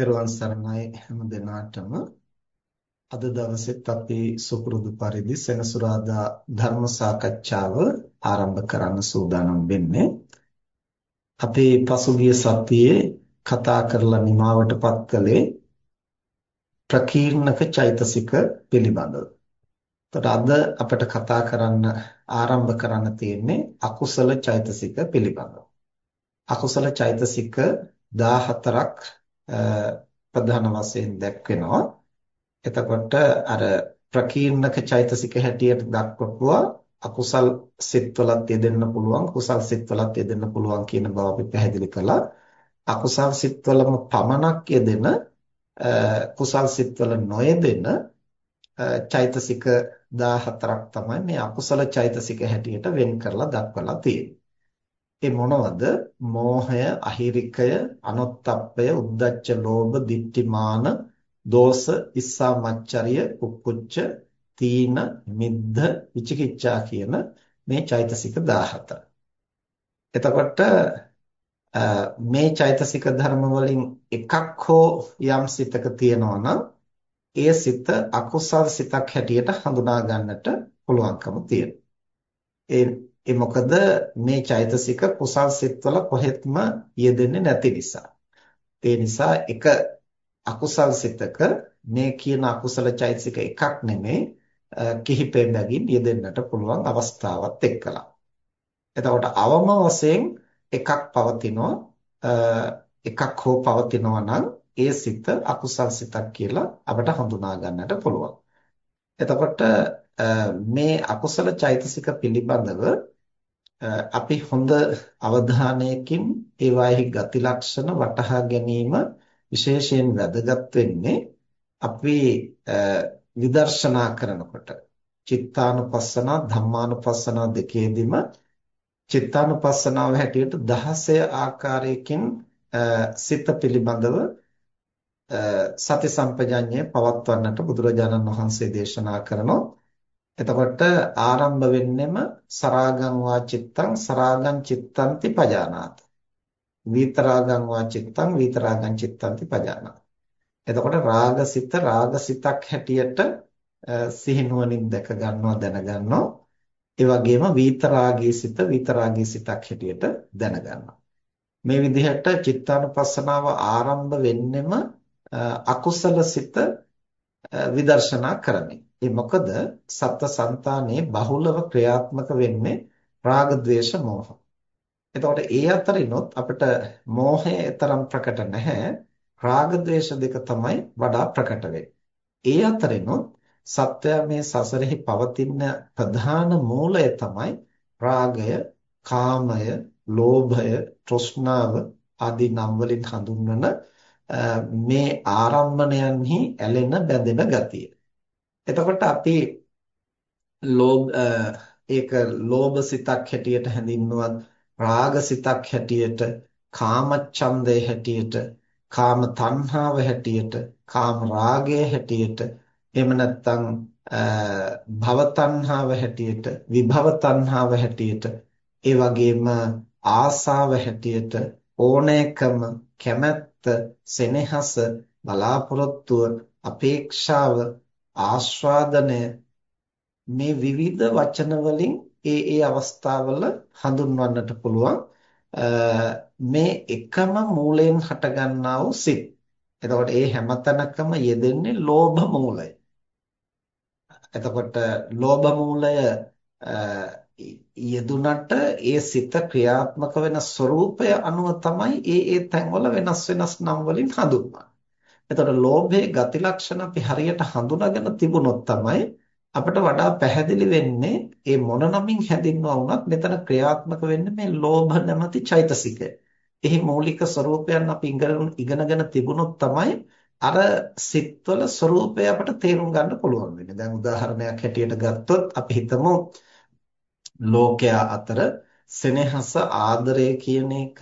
තෙරුවන් සරණයි හැම දිනාටම අද දවසෙත් අපි සුපුරුදු පරිදි සෙනසුරාදා ධර්ම සාකච්ඡාව ආරම්භ කරන්න සූදානම් වෙන්නේ අපි පසුගිය සතියේ කතා කරලා නිමාවටපත් කළේ ප්‍රකීර්ණක චෛතසික පිළිබඳව. එතකොට අද අපිට කතා කරන්න ආරම්භ කරන්න තියෙන්නේ අකුසල චෛතසික පිළිබඳව. අකුසල චෛතසික 14ක් ප්‍රධාන වශයෙන් දැක්වෙනවා. එතකොට අර ප්‍රකීර්ණක චෛතසික හැටියට දක්වපුවා අකුසල් සිත්වලත් යෙදෙන්න පුළුවන් කුසල් සිත්වලත් යෙදෙන්න පුළුවන් කියන බව අපි පැහැදිලි කළා. අකුසල් සිත්වලම පමණක් යෙදෙන කුසල් සිත්වල නොයෙදෙන චෛතසික 14ක් තමයි මේ අකුසල චෛතසික හැටියට වෙන් කරලා දක්වලා තියෙන්නේ. ඒ මොනවද? මෝහය, අහිරිකය, අනොත්ප්පය, උද්ධච්ච, ලෝභ, ditthිමාන, දෝෂ, ඉස්සා මච්චරිය, කුක්කුච්ච, තීන, මිද්ධ, විචිකිච්ඡා කියන මේ චෛතසික 17. එතකොට මේ චෛතසික ධර්ම වලින් එකක් හෝ යම් සිතක තියෙනවා නම් ඒ සිත අකුසල් සිතක් හැටියට හඳුනා ගන්නට පුළුවන්කම තියෙනවා. ඒ ඒ මොකද මේ චෛතසික කුසල් සිත්වල කොහෙත්ම යෙදෙන්නේ නැති නිසා. ඒ නිසා එක අකුසල් සිතක මේ කියන අකුසල චෛතසික එකක් නෙමෙයි කිහිපෙන් බැගින් යෙදෙන්නට පුළුවන් අවස්ථාවත් එක්කලා. එතකොට අවම වශයෙන් එකක් පවතිනවා එකක් හෝ පවතිනවා නම් ඒ සිත අකුසල් සිතක් කියලා අපට හඳුනා ගන්නට පුළුවන්. එතකොට මේ අකුසල චෛතසික පිළිබඳව අපි හොඳ අවධානයකින් ඒවාෙහි ගති ලක්ෂණ වටහා ගැනීම විශේෂයෙන් වැදගත් වෙන්නේ අපි විදර්ශනා කරනකොට. චිත්තානුපස්සනා ධම්මානුපස්සනා දෙකේදීම චිත්තානුපස්සනාව හැටියට 16 ආකාරයකින් සිත පිළිබඳව සති සම්පජඤ්ඤය පවත්වන්නට බුදුරජාණන් වහන්සේ දේශනා කරනවා. එතකොට ආරම්භ වෙන්නෙම සරාගං වා චිත්තං සරාගං චිත්තන්ති පජානාති. විතරාගං වා චිත්තං විතරාගං චිත්තන්ති පජානාති. එතකොට රාගසිත රාගසිතක් හැටියට සිහිනුවණින් දැක ගන්නවා දැන ගන්නවා. ඒ වගේම විතරාගී සිත විතරාගී සිතක් හැටියට දැන ගන්නවා. මේ විදිහට චිත්තානුපස්සනාව ආරම්භ වෙන්නෙම අකුසල සිත විදර්ශනා කරමින්. ඒ මොකද සත්ත්ව సంతානයේ බහුලව ක්‍රියාත්මක වෙන්නේ රාග ద్వේෂ මෝහ. එතකොට ඒ අතරිනොත් අපිට මෝහය තරම් ප්‍රකට නැහැ. රාග ద్వේෂ දෙක තමයි වඩා ප්‍රකට ඒ අතරිනොත් සත්වයා මේ සසරෙහි පවතින ප්‍රධාන මූලය තමයි රාගය, කාමය, ලෝභය, තෘෂ්ණාව ආදී නම් වලින් හඳුන්වන මේ ආරම්මණයන්හි ඇලෙන බැඳෙන ගතිය. එතකොට අපි ලෝභ ඒක ලෝභ සිතක් හැටියට හැඳින්නුවත් රාග සිතක් හැටියට කාමච්ඡන්දය හැටියට කාම තණ්හාව හැටියට කාම රාගය හැටියට එහෙම නැත්නම් භව තණ්හාව හැටියට විභව තණ්හාව හැටියට ඒ වගේම ආසාව හැටියට ඕනෑකම කැමැත්ත සෙනෙහස බලාපොරොත්තුව අපේක්ෂාව ආස්වාදනය මේ විවිධ වචන වලින් ඒ ඒ අවස්ථාවල හඳුන්වන්නට පුළුවන් මේ එකම මූලයෙන් හටගන්නා වූ සිත්. එතකොට ඒ හැමතැනකම යෙදෙන්නේ ලෝභ මූලය. එතකොට ලෝභ මූලය යෙදුනට ඒ සිත ක්‍රියාත්මක වෙන ස්වરૂපය අනුව තමයි ඒ ඒ තැන්වල වෙනස් වෙනස් නම් වලින් හඳුන්වන්නේ. එතකොට ලෝභයේ ගති ලක්ෂණ අපි හරියට හඳුනාගෙන තිබුණොත් තමයි අපිට වඩා පැහැදිලි වෙන්නේ මේ මොන නමින් හැඳින්වුවා වුණත් මෙතන ක්‍රියාත්මක වෙන්නේ මේ ලෝභ නැමැති චෛතසිකය. එහි මූලික ස්වરૂපයන් අපි ඉගෙනගෙන තිබුණොත් තමයි අර සිත්වල ස්වરૂපය අපට තේරුම් ගන්න පුළුවන් වෙන්නේ. දැන් උදාහරණයක් හැටියට ගත්තොත් අපි හිතමු ලෝකයා අතර සෙනෙහස ආදරය කියන එක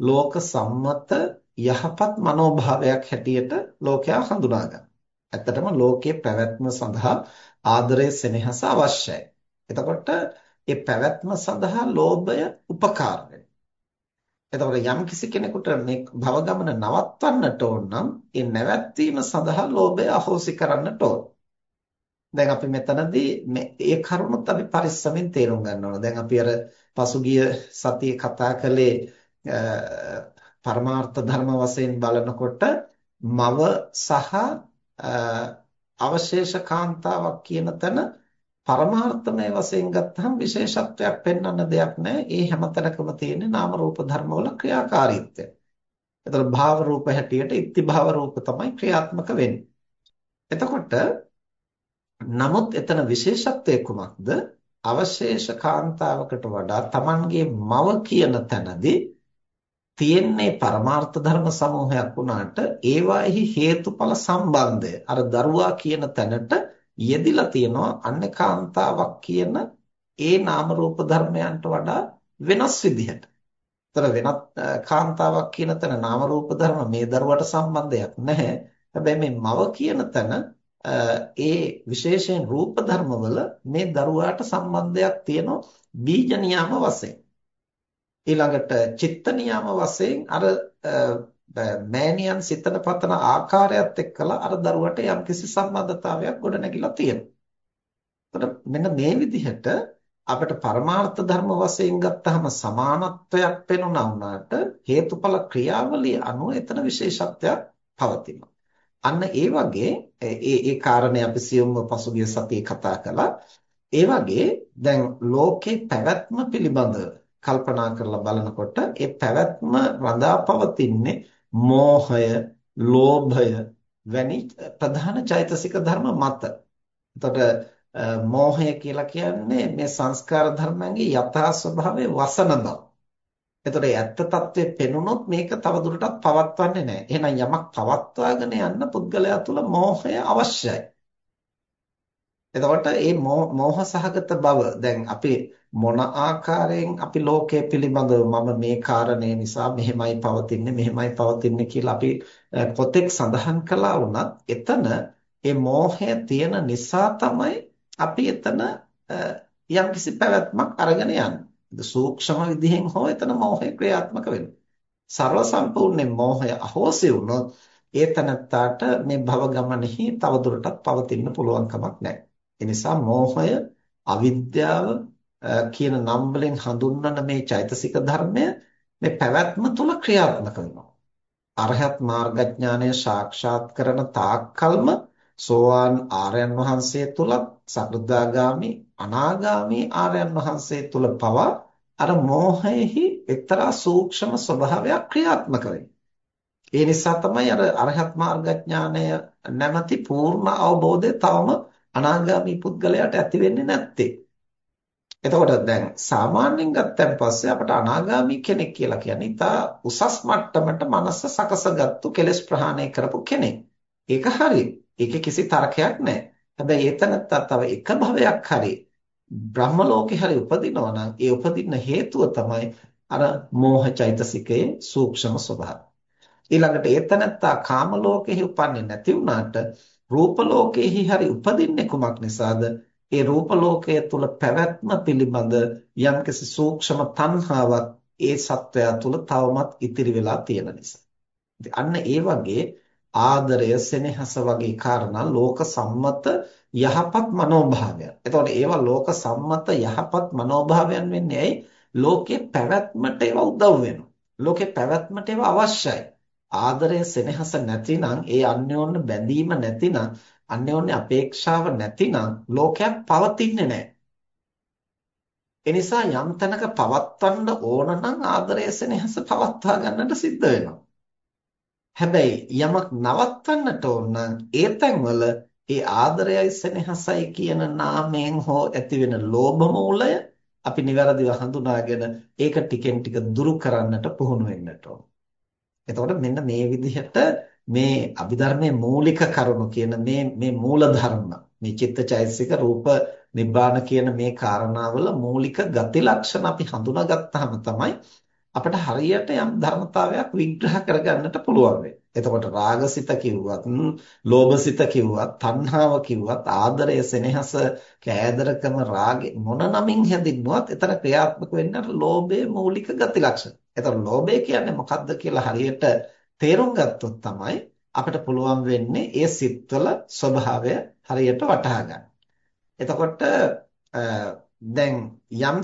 ලෝක සම්මත යහපත් මනෝභාවයක් හැටියට ලෝකයා හඳුනා ගන්නවා. ඇත්තටම ලෝකයේ පැවැත්ම සඳහා ආදරය සෙනෙහස අවශ්‍යයි. එතකොට ඒ පැවැත්ම සඳහා ලෝභය උපකාර එතකොට යම් කිසි කෙනෙකුට මේ භව ගමන නවත්වන්නට ඕන නම් ඒ නැවැත්වීම සඳහා ලෝභය අහෝසි කරන්නට ඕන. දැන් අපි මෙතනදී මේ ඒ කරුණුත් අපි පරිස්සමෙන් තේරුම් ගන්න ඕන. දැන් අපි අර පසුගිය සතියේ කතා කළේ පරමාර්ථ ධර්ම වශයෙන් බලනකොට මව සහ අවශේෂ කාන්තාවක් කියන තැන පරමාර්ථමය වශයෙන් ගත්තහම විශේෂත්වයක් පෙන්වන්න දෙයක් නැහැ. ඒ හැමතැනකම තියෙන නාම රූප ධර්මවල ක්‍රියාකාරීත්වය. එතකොට භාව රූප හැටියට ඉත්ති භාව රූප තමයි ක්‍රියාත්මක වෙන්නේ. එතකොට නමුත් එතන විශේෂත්වය කුමක්ද? අවශේෂ කාන්තාවකට වඩා Tamanගේ මව කියන තැනදී තියෙන්නේ පරමාර්ථ ධර්ම සමූහයක් වුණාට ඒවාෙහි හේතුඵල සම්බන්ධය අර දරුවා කියන තැනට යෙදිලා තියෙනවා අන්නේ කාන්තාවක් කියන ඒ නාම රූප ධර්මයන්ට වඩා වෙනස් විදිහට. ତර වෙනත් කාන්තාවක් කියන තැන නාම රූප ධර්ම මේ දරුවට සම්බන්ධයක් නැහැ. හැබැයි මේ මව කියන තැන ඒ විශේෂයෙන් රූප ධර්මවල මේ දරුවාට සම්බන්ධයක් තියෙනවා බීජ නියාම වශයෙන්. ඊළඟට චිත්ත නියාම වශයෙන් අර මෑණියන් සිතන පතන ආකාරයත් එක්කලා අර දරුවට යම්කිසි සම්බන්ධතාවයක් ගොඩනැගිලා තියෙනවා. එතකොට මෙන්න මේ විදිහට අපිට පරමාර්ථ ධර්ම වශයෙන් ගත්තහම සමානත්වයක් පෙනුණා වුණාට හේතුඵල ක්‍රියාවලිය අනුව එතන විශේෂත්වයක් පවතිනවා. අන්න ඒ වගේ ඒ ඒ කාරණේ අපි සියුම්ව පසුගිය සතියේ කතා කළා. ඒ වගේ දැන් ලෝකේ පැවැත්ම පිළිබඳව කල්පනා කරලා බලනකොට ඒ පැවැත්ම රඳා පවතින්නේ මෝහය, ලෝභය වැනි ප්‍රධාන චෛතසික ධර්ම මත. එතකොට මෝහය කියලා කියන්නේ මේ සංස්කාර ධර්මයන්ගේ යථා ස්වභාවයේ වසන බව. එතකොට ඇත්ත తත්වෙ පෙනුනොත් මේක තවදුරටත් පවත්වන්නේ නැහැ. එහෙනම් යමක් පවත්වාගෙන යන්න පුද්ගලයා තුළ මෝහය අවශ්‍යයි. එතකොට මේ මෝහ සහගත බව දැන් අපි මොන ආකාරයෙන් අපි ලෝකයේ පිළිබඳව මම මේ කාරණේ නිසා මෙහෙමයි පවතින්නේ මෙහෙමයි පවතින්නේ කියලා අපි පොතෙක් සඳහන් කළා වුණත් එතන මේ මෝහය තියෙන නිසා තමයි අපි එතන යම්කිසි පැවැත්මක් අරගෙන යන්නේ. සූක්ෂම විදිහෙන් හෝ එතන මෝහය ක්‍රියාත්මක වෙනවා. ਸਰව සම්පූර්ණ මෝහය අහෝසි වුණොත් ඒ තනත්තාට මේ භව ගමනෙහි තවදුරටත් පවතින්න පුළුවන් කමක් නැහැ. ඒ නිසා මෝහය, අවිද්‍යාව කියන නම් වලින් හඳුන්වන මේ චෛතසික ධර්මය මේ පැවැත්ම තුල ක්‍රියාත්මක වෙනවා. අරහත් මාර්ගඥානය සාක්ෂාත් කරන තාක්කල්ම සෝවාන් ආර්යයන් වහන්සේ තුලත් සකෘදාගාමි අනාගාමි ආර්යයන් වහන්සේ තුල පවා අර මෝහයෙහි එක්තරා සූක්ෂම ස්වභාවයක් ක්‍රියාත්මක වෙන්නේ. ඒ නිසා තමයි අර අරහත් මාර්ගඥානය නැමැති පූර්ණ අවබෝධය තවම අනාගාමී පුද්ගලයාට ඇති වෙන්නේ නැත්තේ. එතකොට දැන් සාමාන්‍යයෙන් ගත්තන් පස්සේ අපට අනාගාමී කෙනෙක් කියලා කියන්නේ ඉතා උසස් මට්ටමට මනස සකසගත්තු කෙලෙස් ප්‍රහාණය කරපු කෙනෙක්. ඒක හරි. ඒකේ කිසි තර්කයක් නැහැ. හැබැයි ඒතනත්ත තව එක භවයක් හරි බ්‍රහ්ම ලෝකේ හරි උපදිනවා නම් ඒ උපදින්න හේතුව තමයි අර මෝහ චෛතසිකයේ සූක්ෂම ස්වභාවය. ඊළඟට ඒතනත්තා කාම ලෝකෙහි උපන්නේ නැති වුණාට රූප ලෝකයේහි හරි උපදින්නේ කුමක් නිසාද? ඒ රූප ලෝකයේ තුල පැවැත්ම පිළිබඳ යම්කිසි සූක්ෂම තණ්හාවක් ඒ සත්වයා තුල තවමත් ඉතිරි වෙලා තියෙන නිසා. අන්න ඒ වගේ ආදරය, සෙනෙහස වගේ කාරණා ලෝක සම්මත යහපත් මනෝභාවයන්. එතකොට ඒවා ලෝක සම්මත යහපත් මනෝභාවයන් වෙන්නේ ඇයි? ලෝකේ පැවැත්මට ඒවා උදව් වෙනවා. ලෝකේ පැවැත්මට ඒවා අවශ්‍යයි. ආදරය සෙනෙහස නැතිනම් ඒ අන්‍යෝන්‍ය බැඳීම නැතිනම් අන්‍යෝන්‍ය අපේක්ෂාව නැතිනම් ලෝකයක් පවතින්නේ නැහැ. එනිසා යම් තැනක පවත්වන්න ඕන නම් ආදරය සෙනෙහස පවත්වා ගන්නට සිද්ධ වෙනවා. හැබැයි යමක් නවත්වන්නට ඕන නම් ඒ තැන්වල ඒ ආදරයයි සෙනෙහසයි කියන නාමයෙන් හෝ ඇතිවෙන ලෝභ මූලය අපි નિවරදිව හඳුනාගෙන ඒක ටිකෙන් ටික දුරු කරන්නට පුහුණු වෙන්නට ඕන. එතකොට මෙන්න මේ විදිහට මේ අභිධර්මයේ මූලික කරුණු කියන මේ මේ මූල ධර්ම මේ චිත්තචෛතසික රූප නිබ්බාන කියන මේ කාරණාවල මූලික ගති ලක්ෂණ අපි හඳුනාගත්තාම තමයි අපිට හරියට යම් ධර්මතාවයක් විග්‍රහ කරගන්නට පුළුවන් වෙන්නේ. එතකොට රාගසිත කිව්වත්, ලෝභසිත කිව්වත්, තණ්හාව කිව්වත්, ආදරය, සෙනෙහස, කෑදරකම, රාගය මොන නමින් හැඳින්වුවත් එතන ක්‍රියාත්මක වෙන්නේ අර ලෝභයේ මූලික ගති ලක්ෂණ. එතකොට ලෝභය කියන්නේ මොකක්ද කියලා හරියට තේරුම් ගත්තොත් තමයි අපිට පුළුවන් වෙන්නේ ඒ සිත්වල ස්වභාවය හරියට වටහා ගන්න. එතකොට දැන් යම්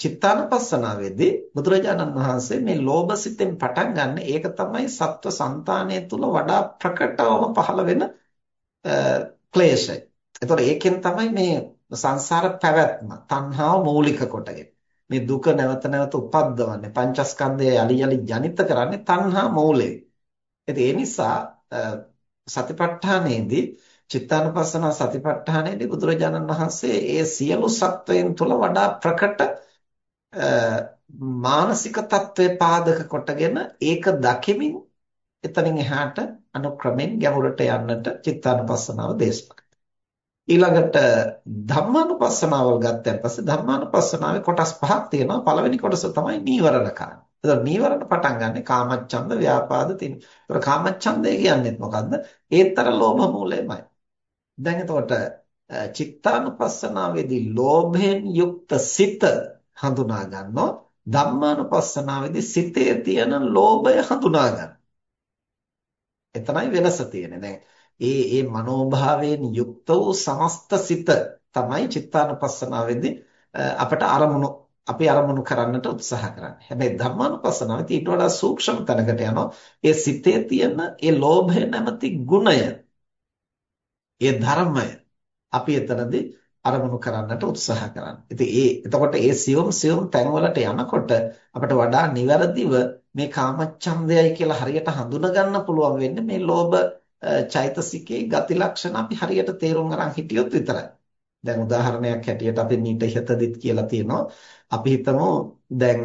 චිත්තානුපස්සනාවේදී බුදුරජාණන් වහන්සේ මේ ලෝභ සිතෙන් පටන් ගන්න ඒක තමයි සත්ව సంతානය තුල වඩා ප්‍රකටවම පහළ වෙන ක්ලේශය. එතකොට ඒකෙන් තමයි මේ සංසාර පැවැත්ම තණ්හාව මූලික කොටගෙන මේ දුක නැවත නැවත උපද්දවන්නේ පංචස්කන්ධය යලි යලි ජනිත කරන්නේ තණ්හා මූලයෙන්. ඉතින් ඒ නිසා සතිපට්ඨානයේදී චිත්තානුපස්සන සතිපට්ඨානයේදී බුදුරජාණන් වහන්සේ ඒ සියලු සත්වයන් තුළ වඩා ප්‍රකට මානසික தત્ත්වය පාදක කොටගෙන ඒක දකිමින් එතනින් එහාට අනුක්‍රමෙන් ගැඹුරට යන්නට චිත්තානුපස්සනාව දේශනා ඊළඟට ධම්මානුපස්සනාවල් ගත්තන් පස්සේ ධම්මානුපස්සනාවේ කොටස් පහක් තියෙනවා. පළවෙනි කොටස තමයි නීවරණ කාණ. එතකොට නීවරණ පටන් ගන්නෙ කාමච්ඡන්ද, ව්‍යාපාද තින්. එතකොට කාමච්ඡන්දය කියන්නේ මොකද්ද? ඒතර ලෝභ මූලයමයි. දැන් එතකොට චිත්තානුපස්සනාවේදී ලෝභයෙන් යුක්ත සිත හඳුනා ගන්නවා. ධම්මානුපස්සනාවේදී සිතේ තියෙන ලෝභය හඳුනා ගන්න. එතනයි වෙනස තියෙන්නේ. දැන් ඒ ඒ මනෝභාවයෙන් යුක්ත වූ සමස්ත සිත තමයි චිත්තානුපස්සනාවේදී අපට අරමුණු අපි අරමුණු කරන්නට උත්සාහ කරන්නේ. හැබැයි ධම්මානුපස්සනාවේදී ඊට වඩා සූක්ෂම තැනකට යනවා. ඒ සිතේ තියෙන ඒ ලෝභය නැමැති ගුණය, ඒ ධර්මය අපි එතනදී අරමුණු කරන්නට උත්සාහ කරන්නේ. ඉතින් ඒ එතකොට ඒ සියුම් සියුම් තැන්වලට යනකොට අපිට වඩා නිවැරදිව මේ කාමච්ඡන්දයයි කියලා හරියට හඳුනා ගන්න පුළුවන් වෙන්නේ මේ ලෝභ චෛතසිකයේ ගති ලක්ෂණ අපි හරියට තේරුම් අරන් හිටියොත් විතරයි. දැන් උදාහරණයක් හැටියට අපි මීට ඉහතදිත් කියලා තියෙනවා. අපි හිතමු දැන්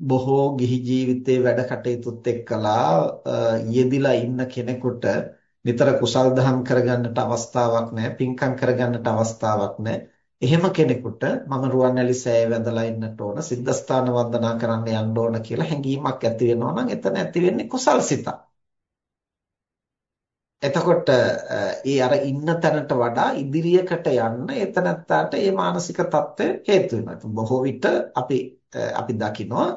බොහෝ ගිහි ජීවිතේ වැඩ කටයුතුත් එක්කලා යෙදිලා ඉන්න කෙනෙකුට නිතර කුසල් දහම් කරගන්නට අවස්ථාවක් නැහැ, පින්කම් කරගන්නට අවස්ථාවක් නැහැ. එහෙම කෙනෙකුට මම රුවන්වැලි සෑය වැඳලා ඉන්නට ඕන, සිද්ධාස්ථාන වන්දනා කරන්න යන්න ඕන කියලා හැඟීමක් ඇති වෙනවා නම් එතන ඇති වෙන්නේ කුසල් සිතක්. එතකොට ඒ අර ඉන්න තැනට වඩා ඉදිරියකට යන්න එතනත්තාට ඒ මානසික தත්ත්වය හේතු වෙනවා. බොහෝ විට අපි අපි දකිනවා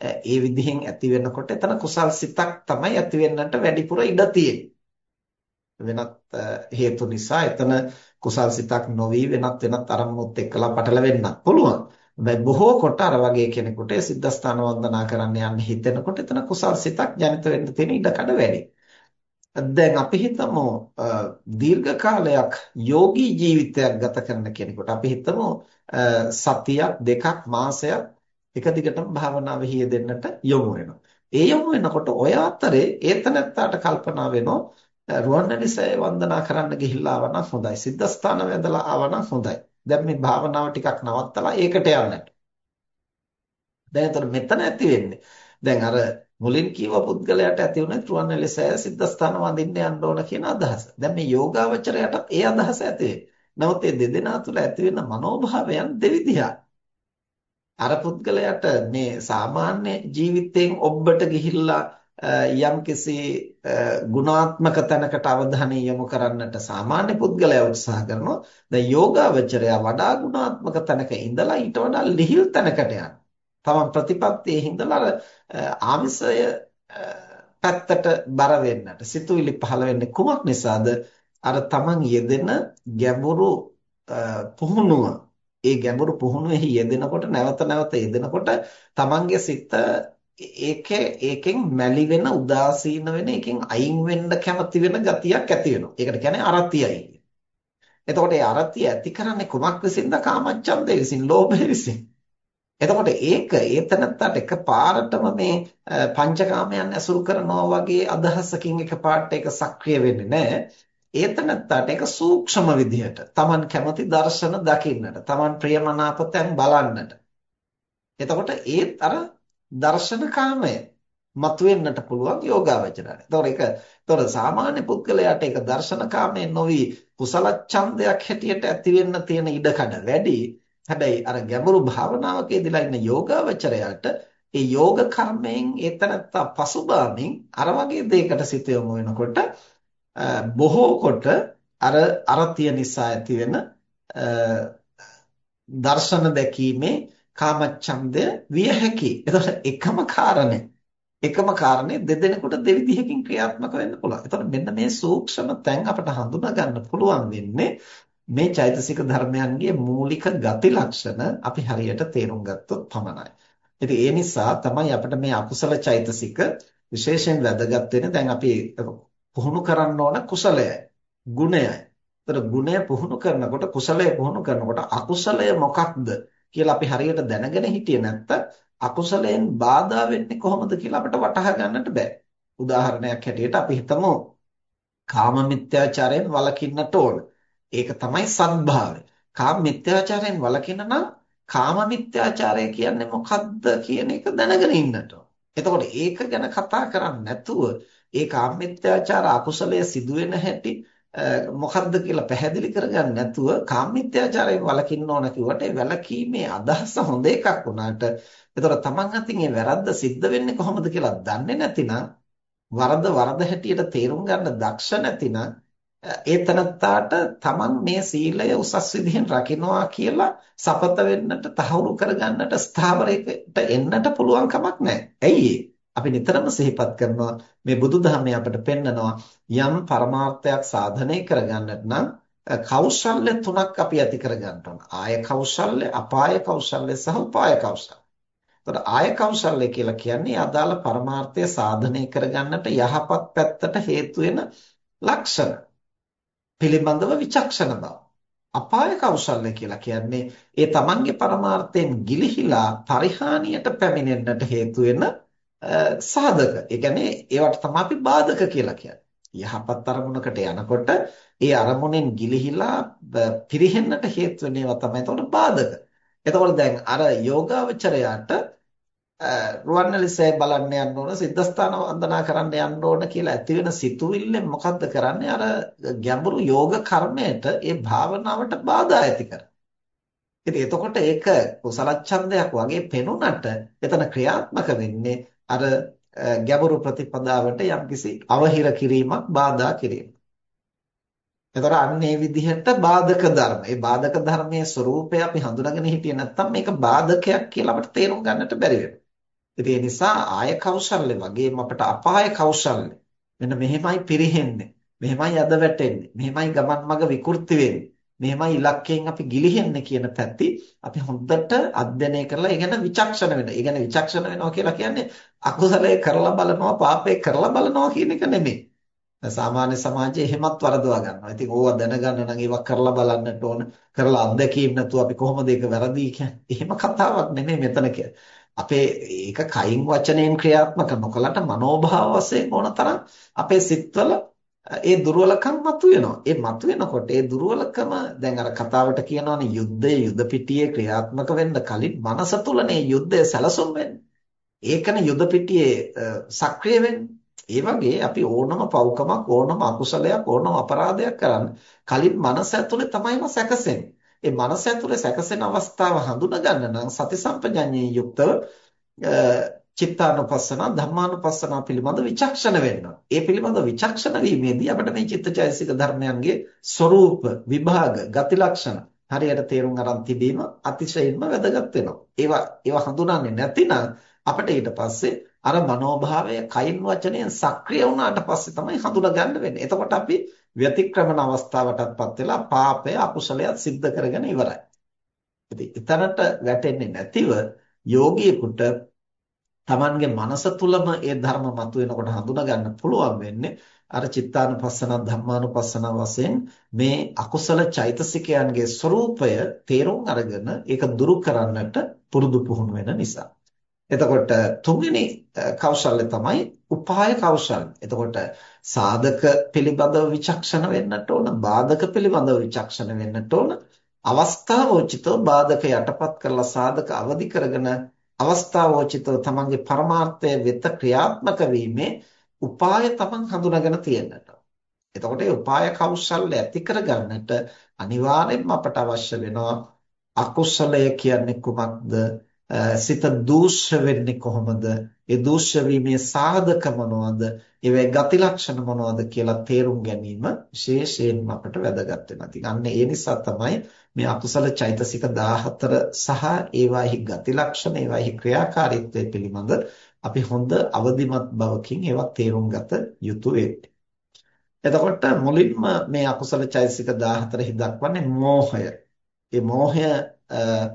ඒ විදිහෙන් ඇති වෙනකොට එතන කුසල් සිතක් තමයි ඇති වෙන්නට වැඩිපුර ඉඩ තියෙන්නේ. වෙනත් හේතු නිසා එතන කුසල් සිතක් නොවි වෙනත් වෙනත් අරමුණුත් එක්කලා පටලවෙන්නත් පුළුවන්. හැබැයි බොහෝ කොට අර වගේ කෙනෙකුට සිද්ධාස්ථාන වන්දනා කරන්න යන්න හිතෙනකොට එතන කුසල් සිතක් ජනිත වෙන්න තියෙන ඉඩ කඩ වැඩි. දැන් අපි හිතමු දීර්ඝ කාලයක් යෝගී ජීවිතයක් ගත කරන කෙනෙකුට අපි හිතමු සතියක් දෙකක් මාසයක් එක දිගටම භාවනාවෙහි යෙදෙන්නට යොමු වෙනවා. ඒ යොමු වෙනකොට ඔය අතරේ ඒතනත්තාට කල්පනා වෙනවා රුවන්වැලිසෑය වන්දනා කරන්න ගිහිල්ලා ආවනම් හොඳයි. සිද්ධාස්ථාන වැඳලා ආවනම් හොඳයි. දැන් මේ භාවනාව ටිකක් නවත්තලා ඒකට යන්නට. දැන් එතන මෙතන ඇති වෙන්නේ. දැන් අර මුලින් කියව පුද්ගලයාට ඇති වුණේ රුවන්වැලි සෑය සිද්ධාස්ථාන වඳින්න යන්න ඕන කියන අදහස. දැන් මේ යෝගාවචරයටත් ඒ අදහස ඇති නමුත් මේ දෙදෙනා තුළ ඇති වෙන මනෝභාවයන් දෙවිදිහා. අර පුද්ගලයාට මේ සාමාන්‍ය ජීවිතයෙන් ඔබට ගිහිල්ලා යම්කිසි ගුණාත්මක තැනකට අවධානය යොමු කරන්නට සාමාන්‍ය පුද්ගලයා උත්සාහ කරනවා. දැන් යෝගාවචරයා වඩා ගුණාත්මක තැනක ඉඳලා ඊට වඩා ලිහිල් තැනකට යනවා. තමන් ප්‍රතිපත්තියේ හිඳලා අර ආමිසය පැත්තට බර වෙන්නට සිතුවිලි පහළ වෙන්නේ කුමක් නිසාද අර තමන් යෙදෙන ගැඹුරු පුහුණුව ඒ ගැඹුරු පුහුණුවෙහි යෙදෙනකොට නැවත නැවත යෙදෙනකොට තමන්ගේ සිත ඒකේ ඒකෙන් මැලි වෙන උදාසීන වෙන එකෙන් අයින් වෙන්න කැමති වෙන ගතියක් ඇති වෙනවා. ඒකට කියන්නේ අරතියයි. එතකොට ඒ අරතිය ඇති කරන්නේ කුමක් විසින්ද? කාමච්ඡන්දේ විසින්, ලෝභය විසින්. එතකොට ඒක ඒතනත්තට එකපාරටම මේ පංචකාමයන් ඇසුරු කරනවා වගේ අදහසකින් එකපාරට ඒක සක්‍රිය වෙන්නේ නැහැ. ඒතනත්තට ඒක සූක්ෂම විදිහට Taman කැමති දර්ශන දකින්නට, Taman ප්‍රියමනාප තැන් බලන්නට. එතකොට ඒත් අර දර්ශන කාමය මතුවෙන්නට පුළුවන් යෝගාවචරයට. එතකොට ඒක එතකොට සාමාන්‍ය පුද්ගලයාට ඒක දර්ශන කාමයෙන් නොවි කුසල ඡන්දයක් හැටියට ඇති වෙන්න තියෙන ඉඩකඩ වැඩි. හැබැයි අර ගැඹුරු භාවනාවක යෙදලා ඉන්න යෝගාවචරයට ඒ යෝග කර්මයෙන් ඒතරත්ත පසුබාමින් අර වගේ දෙයකට සිත යොමු වෙනකොට බොහෝ කොට අර අරතිය නිසා ඇති වෙන දර්ශන දැකීමේ කාමච්ඡන්දය විය හැකියි. එතකොට එකම කාරණේ එකම කාරණේ දෙදෙනෙකුට දෙවිධයකින් ක්‍රියාත්මක වෙන්න පුළුවන්. එතකොට මෙන්න මේ සූක්ෂම තැන් අපට හඳුනා ගන්න පුළුවන් වෙන්නේ මේ චෛතසික ධර්මයන්ගේ මූලික ගති ලක්ෂණ අපි හරියට තේරුම් ගත්තොත් පමණයි. ඉතින් ඒ නිසා තමයි අපිට මේ අකුසල චෛතසික විශේෂයෙන් වැදගත් වෙන්නේ. දැන් අපි පුහුණු කරන්න ඕන කුසලයයි, ගුණයයි. ඒතර ගුණය පුහුණු කරනකොට කුසලය පුහුණු කරනකොට අකුසලය මොකක්ද කියලා අපි හරියට දැනගෙන හිටියේ නැත්නම් අකුසලයෙන් බාධා වෙන්නේ කොහොමද කියලා අපිට වටහා ගන්නට බෑ. උදාහරණයක් හැටියට අපි හිතමු කාම මිත්‍යාචාරයෙන් වළකින්නට ඕන. ඒක තමයි සත්භාවය. කාම මිත්‍යාචාරයෙන් වළකින්න නම් කාම මිත්‍යාචාරය කියන්නේ මොකක්ද කියන එක දැනගෙන ඉන්නට එතකොට ඒක ගැන කතා කරන්නේ නැතුව ඒ කාම මිත්‍යාචාර අකුසලයේ සිදුවෙන හැටි මොකක්ද කියලා පැහැදිලි කරගන්න නැතුව කාම මිත්‍යාචාරයෙන් වළකින්න ඕන කිව්වට ඒ වැළකීමේ අදහස හොඳ එකක් වුණාට එතකොට තමන් අතින් මේ වැරද්ද සිද්ධ වෙන්නේ කොහොමද කියලා දන්නේ නැතිනම් වරද වරද හැටියට තේරුම් ගන්න දක්ෂ නැතිනම් ඒ තනත්තාට තමන් මේ සීලය උසස් විදිහෙන් රකින්නවා කියලා සපත වෙන්නට තහවුරු කරගන්නට ස්ථාවරයකට එන්නට පුළුවන් කමක් නැහැ. ඇයි අපි නිතරම සිහිපත් කරනවා මේ බුදුදහමේ අපට පෙන්නනවා යම් පරමාර්ථයක් සාධනය කරගන්නට නම් කෞශල්‍ය තුනක් අපි ඇති කරගන්න ඕන. ආය කෞශල්‍ය, අපාය කෞශල්‍ය සහ උපාය කෞශල්‍ය. එතකොට ආය කෞශල්‍ය කියලා කියන්නේ අදාළ පරමාර්ථය සාධනය කරගන්නට යහපත් පැත්තට හේතු වෙන ලක්ෂණ. පිළිබඳව විචක්ෂණ බව. අපාය කෞශල්‍ය කියලා කියන්නේ ඒ තමන්ගේ පරමාර්ථයෙන් ගිලිහිලා පරිහානියට පැමිණෙන්නට හේතු වෙන සාධක. ඒ කියන්නේ ඒවට තමයි අපි බාධක කියලා කියන්නේ. යහපත් අරමුණකට යනකොට ඒ අරමුණෙන් ගිලිහිලා පිරිහෙන්නට හේතු වෙන ඒවා තමයි එතකොට බාධක. එතකොට දැන් අර යෝගාවචරයට රුවන්වැලිසෑය බලන්න යන්න ඕන සිද්ධාස්ථාන වන්දනා කරන්න යන්න ඕන කියලා ඇති වෙන සිතුවිල්ලෙන් මොකද්ද කරන්නේ අර ගැඹුරු යෝග කර්මයට ඒ භාවනාවට බාධා ඇති කර. ඉතින් එතකොට ඒක කුසල ඡන්දයක් වගේ පෙනුනට එතන ක්‍රියාත්මක වෙන්නේ අර ගැඹුරු ප්‍රතිපදාවට යම්කිසි අවහිර කිරීමක් බාධා කිරීමක්. එතකොට අන්න ඒ විදිහට බාධක ධර්ම. ඒ බාධක ධර්මයේ ස්වરૂපය අපි හඳුනාගෙන හිටියේ නැත්නම් මේක බාධකයක් කියලා අපිට තේරුම් ගන්නට බැරි වෙනවා. ඉතින් ඒ නිසා ආය කෞශල්‍ය වගේම අපට අපාය කෞශල්‍ය මෙන්න මෙහෙමයි පිරෙහෙන්නේ. මෙහෙමයි අද වැටෙන්නේ. මෙහෙමයි ගමන් මඟ විකෘති වෙන්නේ. මෙහෙමයි ඉලක්කයෙන් අපි ගිලිහෙන්නේ කියන පැති අපි හොඳට අධ්‍යයනය කරලා ඒ ගැන විචක්ෂණ වෙන්න. ඒ ගැන විචක්ෂණ වෙනවා කියලා කියන්නේ අකුසලයේ කරලා බලනවා පාපේ කරලා බලනවා කියන එක නෙමෙයි. සාමාන්‍ය සමාජයේ එහෙමත් වරදවා ගන්නවා. ඉතින් ඕවා දැනගන්න නම් ඒවා කරලා බලන්නට ඕන. කරලා අත්දැකීම් නැතුව අපි කොහොමද ඒක වැරදි කියන්නේ? එහෙම කතාවක් නෙමෙයි මෙතන අපේ ඒක කයින් වචනයෙන් ක්‍රියාත්මක නොකලට මනෝභාව වශයෙන් ඕන තරම් අපේ සිත්වල ඒ දුර්වලකම් මතුවෙනවා. ඒ මතුවෙනකොට ඒ දුර්වලකම දැන් අර කතාවට කියනවානේ යුද්ධය යුද පිටියේ ක්‍රියාත්මක වෙන්න කලින් මනස තුලනේ යුද්ධය සැලසුම් වෙන්නේ. ඒකනේ යුද පිටියේ සක්‍රිය වෙන්නේ. ඒ වගේ අපි ඕනම පව්කමක් ඕනම අකුසලයක් ඕනම අපරාධයක් කරන්න කලින් මනස ඇතුලේ තමයිම සැකසෙන්නේ. ඒ මනස ඇතුලේ සැකසෙන අවස්ථාව හඳුනා ගන්න නම් සති සම්පජඤ්ඤයෙන් යුක්තව චිත්තානුපස්සන ධම්මානුපස්සන පිළිබඳ විචක්ෂණ වෙන්න. ඒ පිළිබඳ විචක්ෂණ වීමේදී අපිට මේ චිත්තචෛතසික ධර්මයන්ගේ ස්වરૂප, විභාග, ගති ලක්ෂණ හරියට තේරුම් අරන් තිබීම අතිශයින්ම වැදගත් වෙනවා. ඒවා ඒවා හඳුනන්නේ නැතිනම් අපිට ඊට පස්සේ අර මනෝභාවය කයින් වචනයෙන් සක්‍රිය වුණාට පස්සේ තමයි හඳුනා ගන්න වෙන්නේ. එතකොට අපි ව්‍යතික්‍රමන අවස්ථාවටත්පත් වෙලා පාපය අකුසලයක් සිද්ධ කරගෙන ඉවරයි. ඉතින් ඊතරට වැටෙන්නේ නැතිව යෝගියෙකුට Tamanගේ මනස තුලම ඒ ධර්ම මතුවෙනකොට හඳුනා ගන්න පුළුවන් වෙන්නේ අර චිත්තානුපස්සන ධම්මානුපස්සන වශයෙන් මේ අකුසල චෛතසිකයන්ගේ ස්වરૂපය තේරුම් අරගෙන ඒක දුරු කරන්නට පුරුදු පුහුණු වෙන නිසා. එතකොට තුන්වෙනි කෞශල්‍ය තමයි උපාය කෞශල්‍ය. එතකොට සාධක පිළිබඳව විචක්ෂණ වෙන්නට ඕන, බාධක පිළිබඳව විචක්ෂණ වෙන්නට ඕන. අවස්ථාවෝචිතව බාධක යටපත් කරලා සාධක අවදි කරගෙන අවස්ථාවෝචිතව තමන්ගේ පරමාර්ථය වෙත ක්‍රියාත්මක වීමේ උපාය තමන් හඳුනාගෙන තියෙන්නට. එතකොට ඒ උපාය කෞශල්‍ය ඇති කරගන්නට අනිවාර්යෙන්ම අපට අවශ්‍ය වෙනවා අකුසලය කියන්නේ කුමක්ද? Eh, සිත දූෂ්‍ය වෙන්නේ කොහොමද? ඒ දූෂ්‍ය වීමේ සාධක මොනවද? ඒවේ ගති ලක්ෂණ මොනවද කියලා තේරුම් ගැනීම විශේෂයෙන්ම අපට වැදගත් වෙනවා. ඉතින් අන්න ඒ නිසා තමයි මේ අකුසල චෛතසික 14 සහ ඒවාෙහි ගති ලක්ෂණ, ඒවාෙහි ක්‍රියාකාරීත්වය පිළිබඳ අපි හොඳ අවදිමත් බවකින් ඒවා තේරුම් ගත යුතු වෙන්නේ. එතකොට මුලින්ම මේ අකුසල චෛතසික 14 හි දක්වන්නේ මෝහය. ඒ මෝහය eh,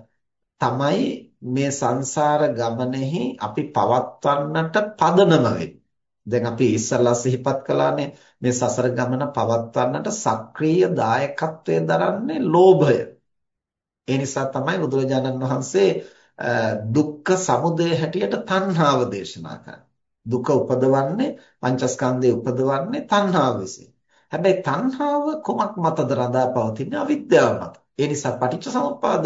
තමයි මේ සංසාර ගමනේහි අපි පවත්වන්නට පදනම දැන් අපි ඉස්සල්ලා සිහිපත් කළානේ මේ සසර ගමන පවත්වන්නට සක්‍රීය දායකත්වයේ දරන්නේ ලෝභය. ඒ නිසා තමයි බුදුරජාණන් වහන්සේ දුක්ඛ සමුදය හැටියට තණ්හාව දේශනා කරන්නේ. දුක උපදවන්නේ පංචස්කන්ධය උපදවන්නේ තණ්හාව විසින්. හැබැයි තණ්හාව කොමක් මතද රඳා පවතින්නේ අවිද්‍යාව මත. ඒ නිසා පටිච්චසමුප්පාද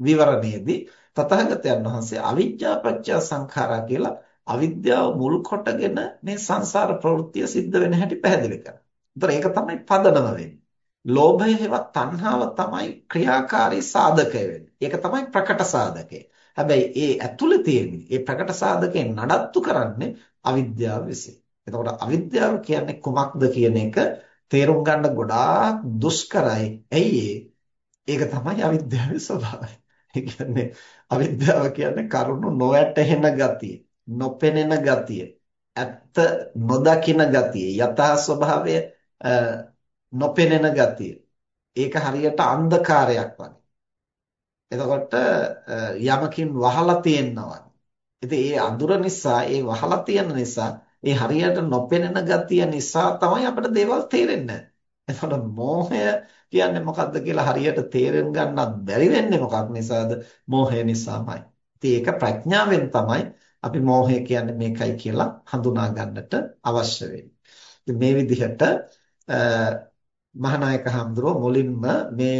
විවරණයේදී තථාගතයන් වහන්සේ අවිජ්ජා පත්‍ය සංඛාරා කියලා අවිද්‍යාව මුල් කොටගෙන මේ සංසාර ප්‍රවෘත්තිය සිද්ධ වෙන හැටි පැහැදිලි කරනවා. ඒතර ඒක තමයි පදනම වෙන්නේ. ලෝභය හෙවත් තණ්හාව තමයි ක්‍රියාකාරී සාධකය වෙන්නේ. ඒක තමයි ප්‍රකට සාධකය. හැබැයි ඒ ඇතුළේ තියෙන්නේ ඒ ප්‍රකට සාධකේ නඩත්තු කරන්නේ අවිද්‍යාව විසින්. එතකොට අවිද්‍යාව කියන්නේ කුමක්ද කියන එක තේරුම් ගන්න ගොඩාක් දුෂ්කරයි. ඇයි ඒක තමයි අවිද්‍යාවේ ස්වභාවය. ඒ කියන්නේ අවිද්‍යාව කියන්නේ කරුණු නොවැටහෙන ගතිය, නොපෙනෙන ගතිය, ඇත්ත නොදකින ගතිය, යථා ස්වභාවය නොපෙනෙන ගතිය. ඒක හරියට අන්ධකාරයක් වගේ. එතකොට යමකින් වහලා තියෙනවා. ඉතින් ඒ අඳුර නිසා, ඒ වහලා තියෙන නිසා, ඒ හරියට නොපෙනෙන ගතිය නිසා තමයි අපිට දේවල් තේරෙන්නේ එතකොට මෝහය කියන්නේ මොකක්ද කියලා හරියට තේරුම් ගන්නත් බැරි වෙන්නේ මොකක් නිසාද? මෝහය නිසාමයි. ඉතින් ඒක ප්‍රඥාවෙන් තමයි අපි මෝහය කියන්නේ මේකයි කියලා හඳුනා ගන්නට අවශ්‍ය වෙන්නේ. මේ විදිහට මහානායක හඳුරෝ මුලින්ම මේ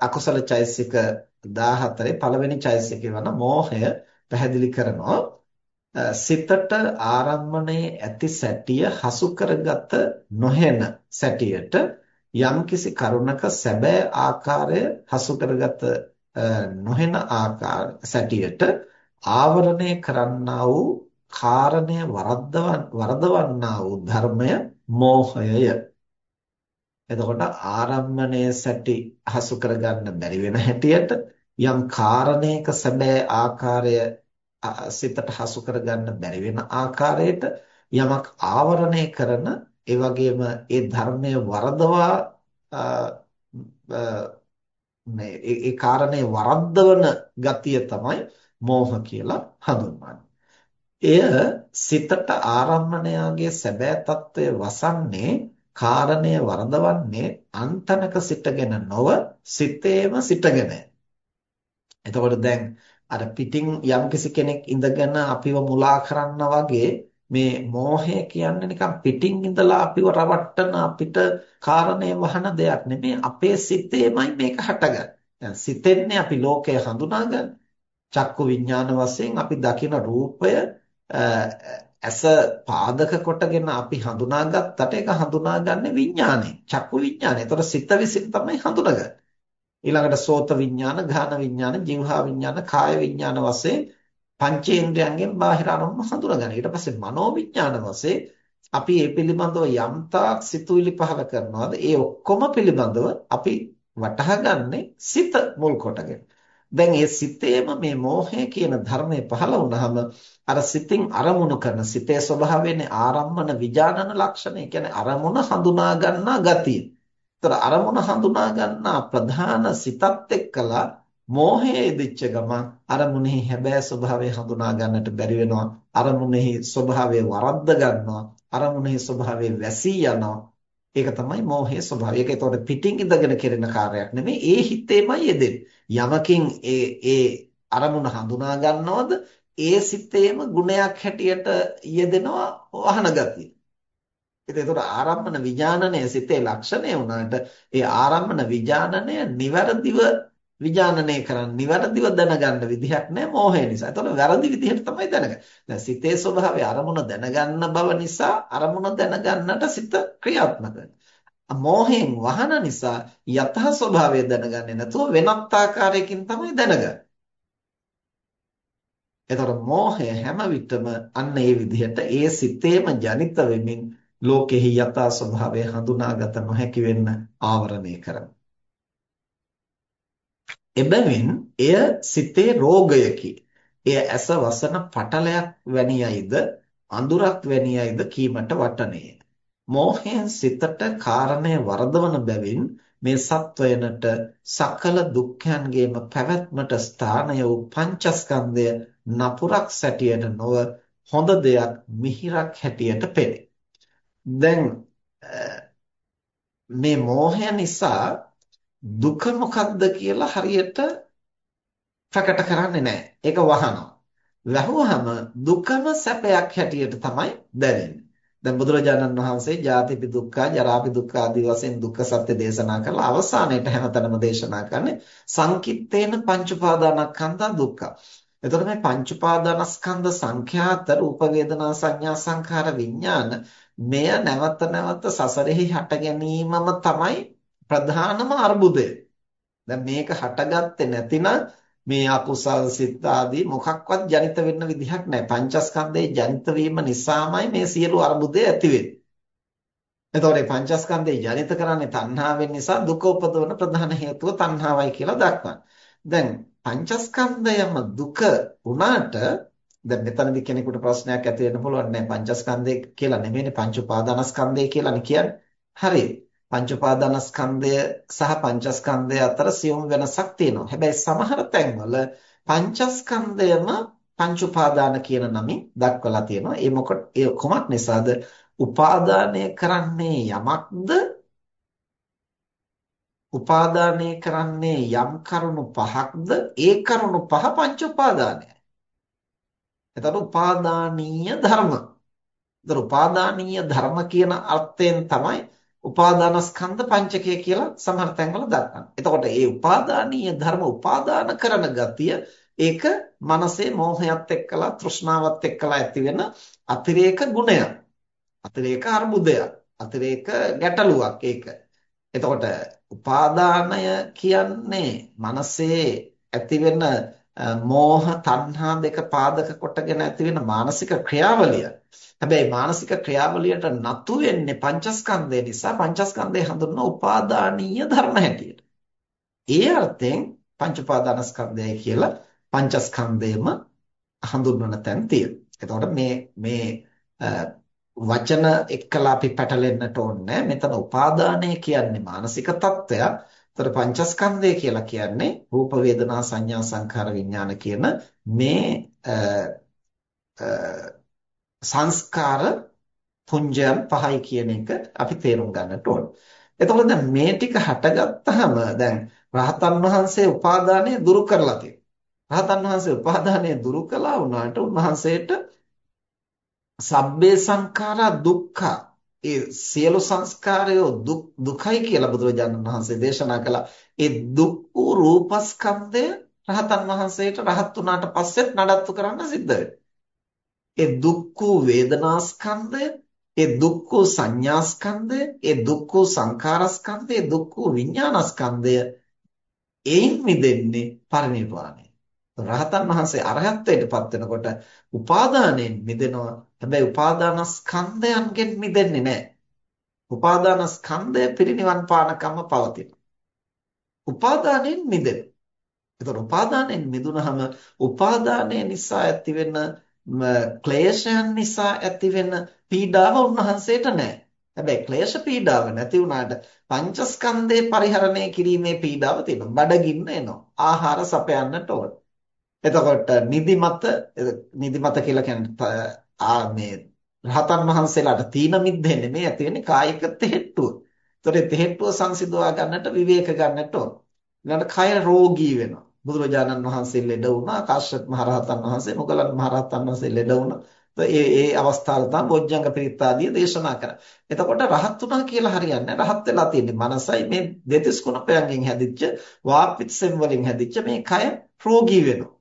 අකුසල චෛසික 14 පළවෙනි චෛසිකේ වන මෝහය පැහැදිලි කරනවා. සිතට ආරම්මණයේ ඇති සැටිය හසු කරගත නොහැන සැටියට යම්කිසි කරුණක සැබෑ ආකාරය හසු කරගත නොහැන ආකාර සැටියට ආවරණය කරන්නා වූ කාරණය වරදවන්නා වූ ධර්මය මෝහයය. එතකොට ආරම්මණය සැටි හසු කරගන්න බැරි වෙන හැටියට යම් කාරණයක සැබෑ ආකාරය සිතට හසු කරගන්න බැරි වෙන ආකාරයට යමක් ආවරණය කරන ඒ වගේම ඒ ධර්මයේ වරදවා මේ ඒ කාරණේ වරද්දවන ගතිය තමයි මෝහ කියලා හඳුන්වන්නේ. එය සිතට ආරම්මණයාගේ සැබෑ తত্ত্বය වසන්නේ කාරණය වරදවන්නේ අන්තනක සිටගෙන නොව සිතේම සිටගෙන. එතකොට දැන් අර පිටින් යම්කිසි කෙනෙක් ඉඳගෙන අපිව මුලා කරන්න වගේ මේ මෝහය කියන්නේ නිකන් පිටින් ඉඳලා අපිව රවට්ටන අපිට කාරණේ වහන දෙයක් නෙමෙයි අපේ සිතේමයි මේක හටගන්නේ. දැන් සිතෙන්නේ අපි ලෝකය හඳුනාගන්න. චක්කු විඥාන වශයෙන් අපි දකින රූපය ඇස පාදක කොටගෙන අපි හඳුනාගත්තට ඒක හඳුනාගන්නේ විඥානය. චක්කු විඥානය. ඒතර සිත විසින් තමයි හඳුනගන්නේ. ඊළඟට සෝත විඥාන, ගාන විඥාන, જીවහා විඥාන, කාය විඥාන වශයෙන් පංචේන්ද්‍රයන්ගෙන් බාහිර අරමුණු හඳුනගන්න. ඊට පස්සේ මනෝ විඥාන වශයෙන් අපි මේ පිළිබඳව යම්තාක් සිතුවිලි පහල කරනවාද ඒ ඔක්කොම පිළිබඳව අපි වටහාගන්නේ සිත මුල් කොටගෙන. දැන් මේ සිතේම මේ මෝහය කියන ධර්මය පහළ වුණාම අර සිතින් අරමුණු කරන සිතේ ස්වභාවයනේ ආරම්මන විජානන ලක්ෂණ. ඒ කියන්නේ අරමුණ හඳුනා ගන්නා ගතිය. ඒතර අරමුණ හඳුනා ගන්නා ප්‍රධාන සිතත් එක්කලා මෝහයේ දිච්ච ගමන් අරමුණෙහි හැබෑ ස්වභාවය හඳුනා ගන්නට බැරි වෙනවා. අරමුණෙහි ස්වභාවය වරද්ද ගන්නවා. අරමුණෙහි ස්වභාවය වැසී යනවා. ඒක තමයි මෝහයේ ස්වභාවය. ඒක ඒතකොට පිටින් ඉඳගෙන කෙරෙන කාර්යයක් නෙමෙයි. ඒ හිතේමයි යෙදෙන්නේ. යමකින් ඒ ඒ අරමුණ හඳුනා ගන්නවද ඒ සිතේම ගුණයක් හැටියට යෙදෙනවා වහන ගතිය. ඉතින් ඒතකොට ආරම්මන විඥානනය සිතේ ලක්ෂණය වුණාට ඒ ආරම්මන විඥානනය નિවරදිව විඥානනය කරන්න નિවරදිව දැනගන්න විදිහක් නැහැ මෝහය නිසා. ඒතකොට වැරදි විදිහට තමයි දැනගන්නේ. දැන් සිතේ ස්වභාවය අරමුණ දැනගන්න බව නිසා අරමුණ දැනගන්නට සිත ක්‍රියාත්මක මෝහයෙන් වහන නිසා යථා ස්වභාවය දැනගන්නේ නැතුව වෙනත් ආකාරයකින් තමයි දැනගන්නේ. එතකොට මෝහය හැම විටම අන්න ඒ විදිහට ඒ සිතේම ජනිත වෙමින් ලෝකෙහි යථා ස්වභාවය හඳුනාගත නොහැකි වෙන්න ආවරණය කරනවා. එබැවින් එය සිතේ රෝගයකි. එය ඇස වසන පටලයක් වැනියයිද අඳුරක් වැනියයිද කීමට වටනේය. මෝහයෙන් සිතට කාරණය වරදවන බැවින් මේ සත්වයනට සකල දුක්ඛයන්ගේම පැවැත්මට ස්ථානය වූ පංචස්කන්ධය නපුරක් සැටියට නොව හොඳ දෙයක් මිහිරක් හැටියට පෙනේ. දැන් මේ මෝහය නිසා දුක මොකක්ද කියලා හරියට ප්‍රකට කරන්නේ නැහැ. ඒක වහනවා. වැහුවහම දුකම සැපයක් හැටියට තමයි දැනෙන්නේ. දැන් බුදුරජාණන් වහන්සේ ජාතිපි දුක්ඛ, ජරාපි දුක්ඛ ආදී වශයෙන් දුක්ඛ සත්‍ය දේශනා කරලා අවසානයේට හැමතැනම දේශනා කරන්නේ සංකිට්ඨේන පංච උපාදානස්කන්ධ දුක්ඛ. එතකොට මේ පංච උපාදානස්කන්ධ සංඛ්‍යාත රූප වේදනා සංඥා සංඛාර විඥාන මෙය නැවත නැවත සසරෙහි හට ගැනීමම තමයි ප්‍රධානම අර්බුදය. දැන් මේක හටගත්තේ නැතිනම් මේ අකුසල් සිත් ආදී මොකක්වත් ජනිත වෙන්න විදිහක් නැහැ. පංචස්කන්ධයේ ජනිත වීම නිසාමයි මේ සියලු අර්බුදය ඇති වෙන්නේ. එතකොට මේ පංචස්කන්ධය ජනිත කරන්නේ තණ්හාවෙන් නිසා දුක උපදවන ප්‍රධාන හේතුව තණ්හාවයි කියලා දක්වනවා. දැන් පංචස්කන්ධයම දුක වුණාට දැන් මෙතනදී කෙනෙකුට ප්‍රශ්නයක් ඇති වෙන්න පුළුවන් නෑ පංචස්කන්ධය කියලා නෙමෙයිනේ පංච උපාදානස්කන්ධය කියලානේ කියන්නේ. හරි. පංච උපාදානස්කන්ධය සහ පංචස්කන්ධය අතර සියුම් වෙනසක් තියෙනවා. හැබැයි සමහර තැන්වල පංචස්කන්ධයම පංච උපාදාන කියන නමින් දක්වලා තියෙනවා. ඒ මොකද ඒ කොමත් නිසාද උපාදානය කරන්නේ යමක්ද උපාදානය කරන්නේ යම් කරුණු පහක්ද ඒ කරුණු පහ පංච උපාදානයයි. එතකොට උපාදානීය ධර්ම. එතකොට උපාදානීය ධර්ම කියන අර්ථයෙන් තමයි උපාදානස්කන්ධ පංචකය කියලා සමහර තැන්වල දක්වන්නේ. එතකොට මේ උපාදානීය ධර්ම උපාදාන කරන ගතිය ඒක මනසේ මෝහයත් එක්කලා තෘෂ්ණාවත් එක්කලා ඇති වෙන අතිරේක ගුණයක්. අතිරේක අර්බුදයක්. අතිරේක ගැටලුවක් ඒක. එතකොට උපාදානය කියන්නේ මනසේ ඇති වෙන මෝහ තණ්හා දෙක පාදක කොටගෙන ඇති වෙන මානසික ක්‍රියාවලිය. හැබැයි මානසික ක්‍රියාවලියට නතු වෙන්නේ පංචස්කන්ධය නිසා පංචස්කන්ධය හඳුන්වන උපාදානීය ධර්ම හැටියට. ඒ අර්ථයෙන් පංච උපාදානස්කන්ධයයි කියලා පංචස්කන්ධයම හඳුන්වන තැන් තියෙනවා. එතකොට මේ මේ වචන එක්කලා අපි පැටලෙන්නට ඕනේ මෙතන උපාදානය කියන්නේ මානසික තත්ත්වයක්. ඒතර පංචස්කන්ධය කියලා කියන්නේ රූප වේදනා සංඥා සංඛාර විඥාන කියන මේ සංස්කාර පුඤ්ජයන් පහයි කියන එක අපි තේරුම් ගන්නට ඕන. එතකොට දැන් මේ ටික හටගත්තාම දැන් රහතන් වහන්සේ උපාදානය දුරු කරලා තියෙනවා. රහතන් වහන්සේ උපාදානය දුරු කළා වුණාට උන්වහන්සේට සබ්බේ සංඛාරා දුක්ඛ ඒ සියලු සංස්කාරයෝ දුකයි කියලා බුදුරජාණන් වහන්සේ දේශනා කළා. ඒ දුක් වූ රූපස්කන්ධය රහතන් වහන්සේට රහත් වුණාට පස්සෙත් නඩත්තු කරන්න සිද්ධ වෙනවා. ඒ දුක්ඛ වේදනාස්කන්ධය, ඒ දුක්ඛ සංඥාස්කන්ධය, ඒ දුක්ඛ සංඛාරස්කන්ධය, ඒ දුක්ඛ විඥානස්කන්ධය එයින් මිදෙන්නේ පරිනිර්වාණය. රහතන් වහන්සේ අරහත්ත්වයටපත් වෙනකොට උපාදානයෙන් මිදෙනවා. හැබැයි උපාදානස්කන්ධයන්ගෙන් මිදෙන්නේ නැහැ. උපාදානස්කන්ධය පිරිනිවන් පානකම්ම පවතිනවා. උපාදානයෙන් මිදෙනවා. එතකොට උපාදානයෙන් මිදුනහම උපාදානය නිසා ඇතිවෙන ක්ලේශයන් නිසා ඇතිවෙන පීඩාව උන්වහන්සේට නැහැ. හැබැයි ක්ලේශ පීඩාව නැති වුණාට පංචස්කන්ධේ පරිහරණය කිරීමේ පීඩාව තියෙනවා. බඩගින්න එනවා. ආහාර සපයන්නට ඕන. එතකොට නිදිමත නිදිමත කියලා කියන්නේ ආ මේ රහතන් වහන්සේලාට තීන මිද්දේ නෙමෙයි ඇති වෙන්නේ කායික තෙහෙට්ටුව. ඒතකොට තෙහෙට්ටුව සංසිඳවා ගන්නට විවේක ගන්නට ඕන. ඊළඟට කය රෝගී වෙනවා. බුදුරජාණන් වහන්සේ ලෙඩ වුණා, කාශ්‍යප මහ රහතන් වහන්සේ, මොගලන් මහ රහතන් වහන්සේ ලෙඩ වුණා. ඒ ඒ අවස්ථාවල තමයි බොජ්ජංග පිරිත්තාදිය දේශනා කරන්නේ. එතකොට රහත් වුණා කියලා හරියන්නේ රහත් වෙලා තියෙන්නේ මනසයි මේ දෙතිස් කුණපයන්ගෙන් හැදිච්ච වාපිත්සෙන් වලින් හැදිච්ච මේ කය රෝගී වෙනවා.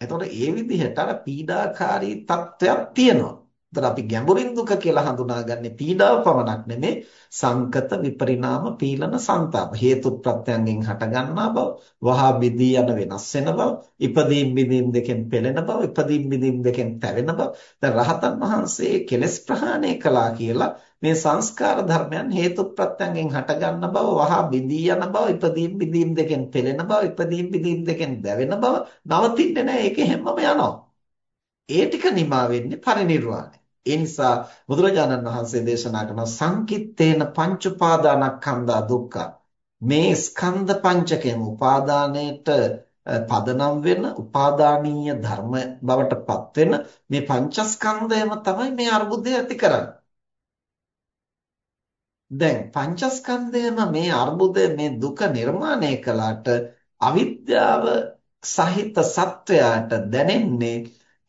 එතකොට ඒ විදිහට අර පීඩාකාරී තත්ත්වයක් තියෙනවා. එතකොට අපි ගැඹුරින් දුක කියලා හඳුනාගන්නේ පීඩාව පමණක් නෙමෙයි සංකත විපරිණාම පීලන ਸੰతాප හේතු ප්‍රත්‍යයෙන් හටගන්නා බව වහා බිදී යන වෙනස් වෙන බව ඉපදීම් බිදීම් දෙකෙන් පෙළෙන බව ඉපදීම් බිදීම් දෙකෙන් පැවෙන බව. දැන් රහතන් වහන්සේ කෙලෙස් ප්‍රහාණය කළා කියලා මේ සංස්කාර ධර්මයන් හේතු ප්‍රත්‍යයෙන් හටගන්න බව වහා බිදී යන බව ඉපදීම් බිදීම් දෙකෙන් පෙළෙන බව ඉපදීම් බිදීම් දෙකෙන් දැවෙන බව නවතින්නේ නැහැ. ඒකේ හැමම යනවා. ඒ ටික නිමා වෙන්නේ පරිණිරවාණය ඒ නිසා බුදුරජාණන් වහන්සේ දේශනා කරන සංකිට්ඨේන පංච උපාදානස්කන්ධා දුක්ඛ මේ ස්කන්ධ පංචකයම උපාදානයේට පදනම් වෙන උපාදානීය ධර්ම බවට පත් වෙන මේ පංචස්කන්ධයම තමයි මේ අර්බුදය ඇති කරන්නේ. දැන් පංචස්කන්ධයම මේ අර්බුදය මේ දුක නිර්මාණය කළාට අවිද්‍යාව සහිත සත්වයාට දැනෙන්නේ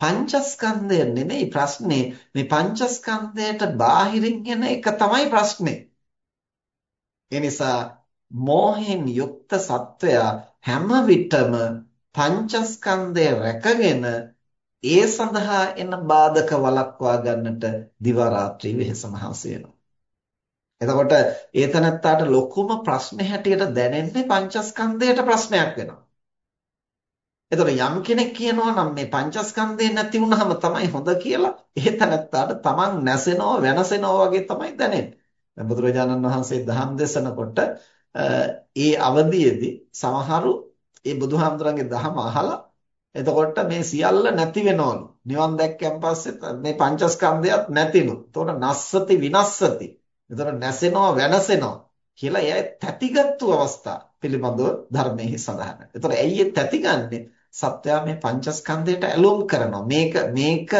පංචස්කන්ධය නෙමෙයි ප්‍රශ්නේ මේ පංචස්කන්ධයට බාහිරින් එන එක තමයි ප්‍රශ්නේ. ඒ නිසා මෝහෙන් යුක්ත සත්වයා හැම විටම පංචස්කන්ධය රැකගෙන ඒ සඳහා එන බාධක වළක්වා ගන්නට දිවා රාත්‍රී වෙහෙස මහන්සි වෙනවා. එතකොට ඒතනත්තාට ලොකුම ප්‍රශ්නේ හැටියට දැනෙන්නේ පංචස්කන්ධයට ප්‍රශ්නයක් වෙනවා. එතකොට යම් කෙනෙක් කියනවා නම් මේ පංචස්කන්ධය නැති වුනහම තමයි හොඳ කියලා ඒ තැනත්තාට තමන් නැසෙනවා වෙනසෙනවා වගේ තමයි දැනෙන්නේ. දැන් බුදුරජාණන් වහන්සේ දහම් දේශනකොට ඒ අවධියේදී සමහරු ඒ බුදුහාමුදුරන්ගේ දහම අහලා එතකොට මේ සියල්ල නැති වෙනවලු. නිවන් දැක්කන් පස්සේ මේ පංචස්කන්ධයත් නැතිලු. එතකොට නස්සති විනස්සති. එතකොට නැසෙනවා වෙනසෙනවා කියලා එයා තැතිගත්තු අවස්ථා පිළිබඳව ධර්මයේ සඳහන්. එතකොට ඇයි ඒ තැතිගන්නේ? සත්වයා මේ පංචස්කන්ධයට ඇලුම් කරනවා. මේක මේක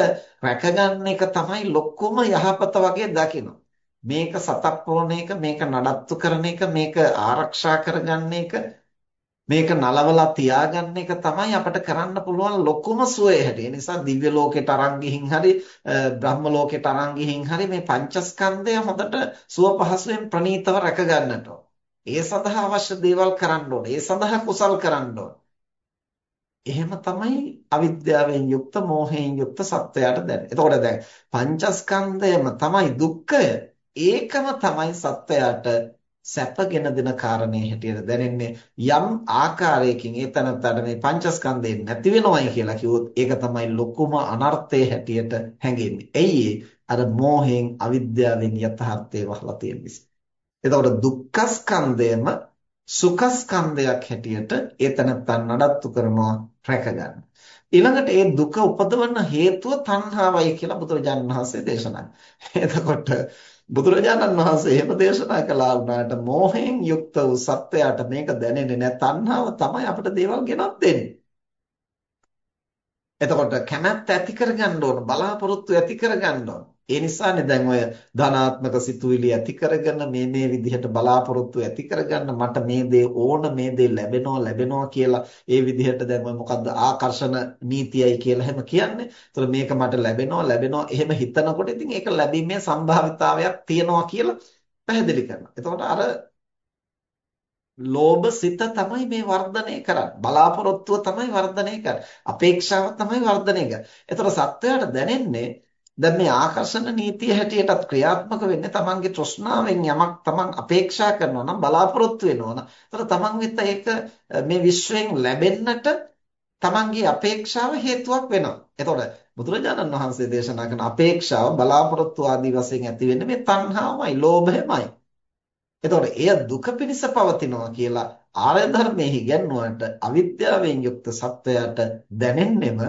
රැකගන්න එක තමයි ලොකුම යහපත වගේ දකිනවා. මේක සතප්පෝන එක, මේක නඩත්තු කරන එක, මේක ආරක්ෂා කරගන්න එක, මේක නලවලා තියාගන්න එක තමයි අපිට කරන්න පුළුවන් ලොකුම සුවය හැටි. ඒ නිසා දිව්‍ය ලෝකෙට අරන් ගිහින් හරි, බ්‍රහ්ම ලෝකෙට අරන් ගිහින් හරි මේ පංචස්කන්ධය හොඳට සුව පහසුවෙන් ප්‍රණීතව රැකගන්නට ඒ සඳහා අවශ්‍ය දේවල් කරන්න ඕනේ. ඒ සඳහා කුසල් කරන්න ඕනේ. එහෙම තමයි අවිද්‍යාවෙන් යුක්ත මෝහයෙන් යුක්ත සත්වයාට දැනෙන්නේ. එතකොට දැන් පංචස්කන්ධයම තමයි දුක්ඛය. ඒකම තමයි සත්වයාට සැපගෙන දෙන කාරණේ හැටියට දැනෙන්නේ යම් ආකාරයකින් ඒ තනත්තට මේ පංචස්කන්ධය නැති වෙනවයි කියලා කිව්වොත් ඒක තමයි ලොකුම අනර්ථය හැටියට හැඟෙන්නේ. එයි අර මෝහයෙන් අවිද්‍යාවෙන් යථාර්ථය වහලා තියෙන නිසා. එතකොට දුක්ඛස්කන්ධයම සුඛස්කන්ධයක් හැටියට ඒ තනත්තන් නඩත්තු කරනවා රැකගන්න. ඊළඟට ඒ දුක උපදවන හේතුව තණ්හාවයි කියලා බුදුරජාණන් වහන්සේ දේශනා එතකොට බුදුරජාණන් වහන්සේ එහෙම දේශනා කළා වුණාට මෝහයෙන් යුක්ත වූ සත්වයාට මේක දැනෙන්නේ නැහැ. තණ්හාව තමයි අපිට දේවල් ගෙනත් දෙන්නේ. එතකොට කැමැත්ත ඇති කරගන්න ඕන බලාපොරොත්තු ඇති කරගන්න ඕන. ඒ නිසානේ දැන් ඔය ධනාත්මක සිතුවිලි ඇති කරගෙන මේ මේ විදිහට බලාපොරොත්තු ඇති කරගන්න මට මේ දේ ඕන මේ දේ ලැබෙනවා ලැබෙනවා කියලා ඒ විදිහට දැන් ඔය මොකද්ද ආකර්ෂණ නීතියයි කියලා හැම කියන්නේ. ඒතර මේක මට ලැබෙනවා ලැබෙනවා එහෙම හිතනකොට ඉතින් ඒක ලැබීමේ සම්භාවිතාවයක් තියෙනවා කියලා පැහැදිලි කරනවා. එතකොට අර ලෝභ සිත තමයි මේ වර්ධනය කරන්නේ. බලාපොරොත්තුව තමයි වර්ධනය කරන්නේ. අපේක්ෂාව තමයි වර්ධනය කරන්නේ. ඒතර සත්වයාට දැනෙන්නේ දැන් මේ ආකර්ෂණ නීතිය හැටියටත් ක්‍රියාත්මක වෙන්නේ තමන්ගේ තෘෂ්ණාවෙන් යමක් තමන් අපේක්ෂා කරනවා නම් බලාපොරොත්තු වෙනවා නම් එතකොට තමන් වෙත ඒක මේ විශ්වයෙන් ලැබෙන්නට තමන්ගේ අපේක්ෂාව හේතුවක් වෙනවා. එතකොට බුදුරජාණන් වහන්සේ දේශනා කරන අපේක්ෂාව බලාපොරොත්තු ආදී වශයෙන් ඇති වෙන්නේ මේ තණ්හාවමයි, ලෝභයමයි. එතකොට එය දුක පිණිස පවතිනවා කියලා ආර්ය ධර්මයේ ඉගැන්වුවට අවිද්‍යාවෙන් යුක්ත සත්වයාට දැනෙන්නෙම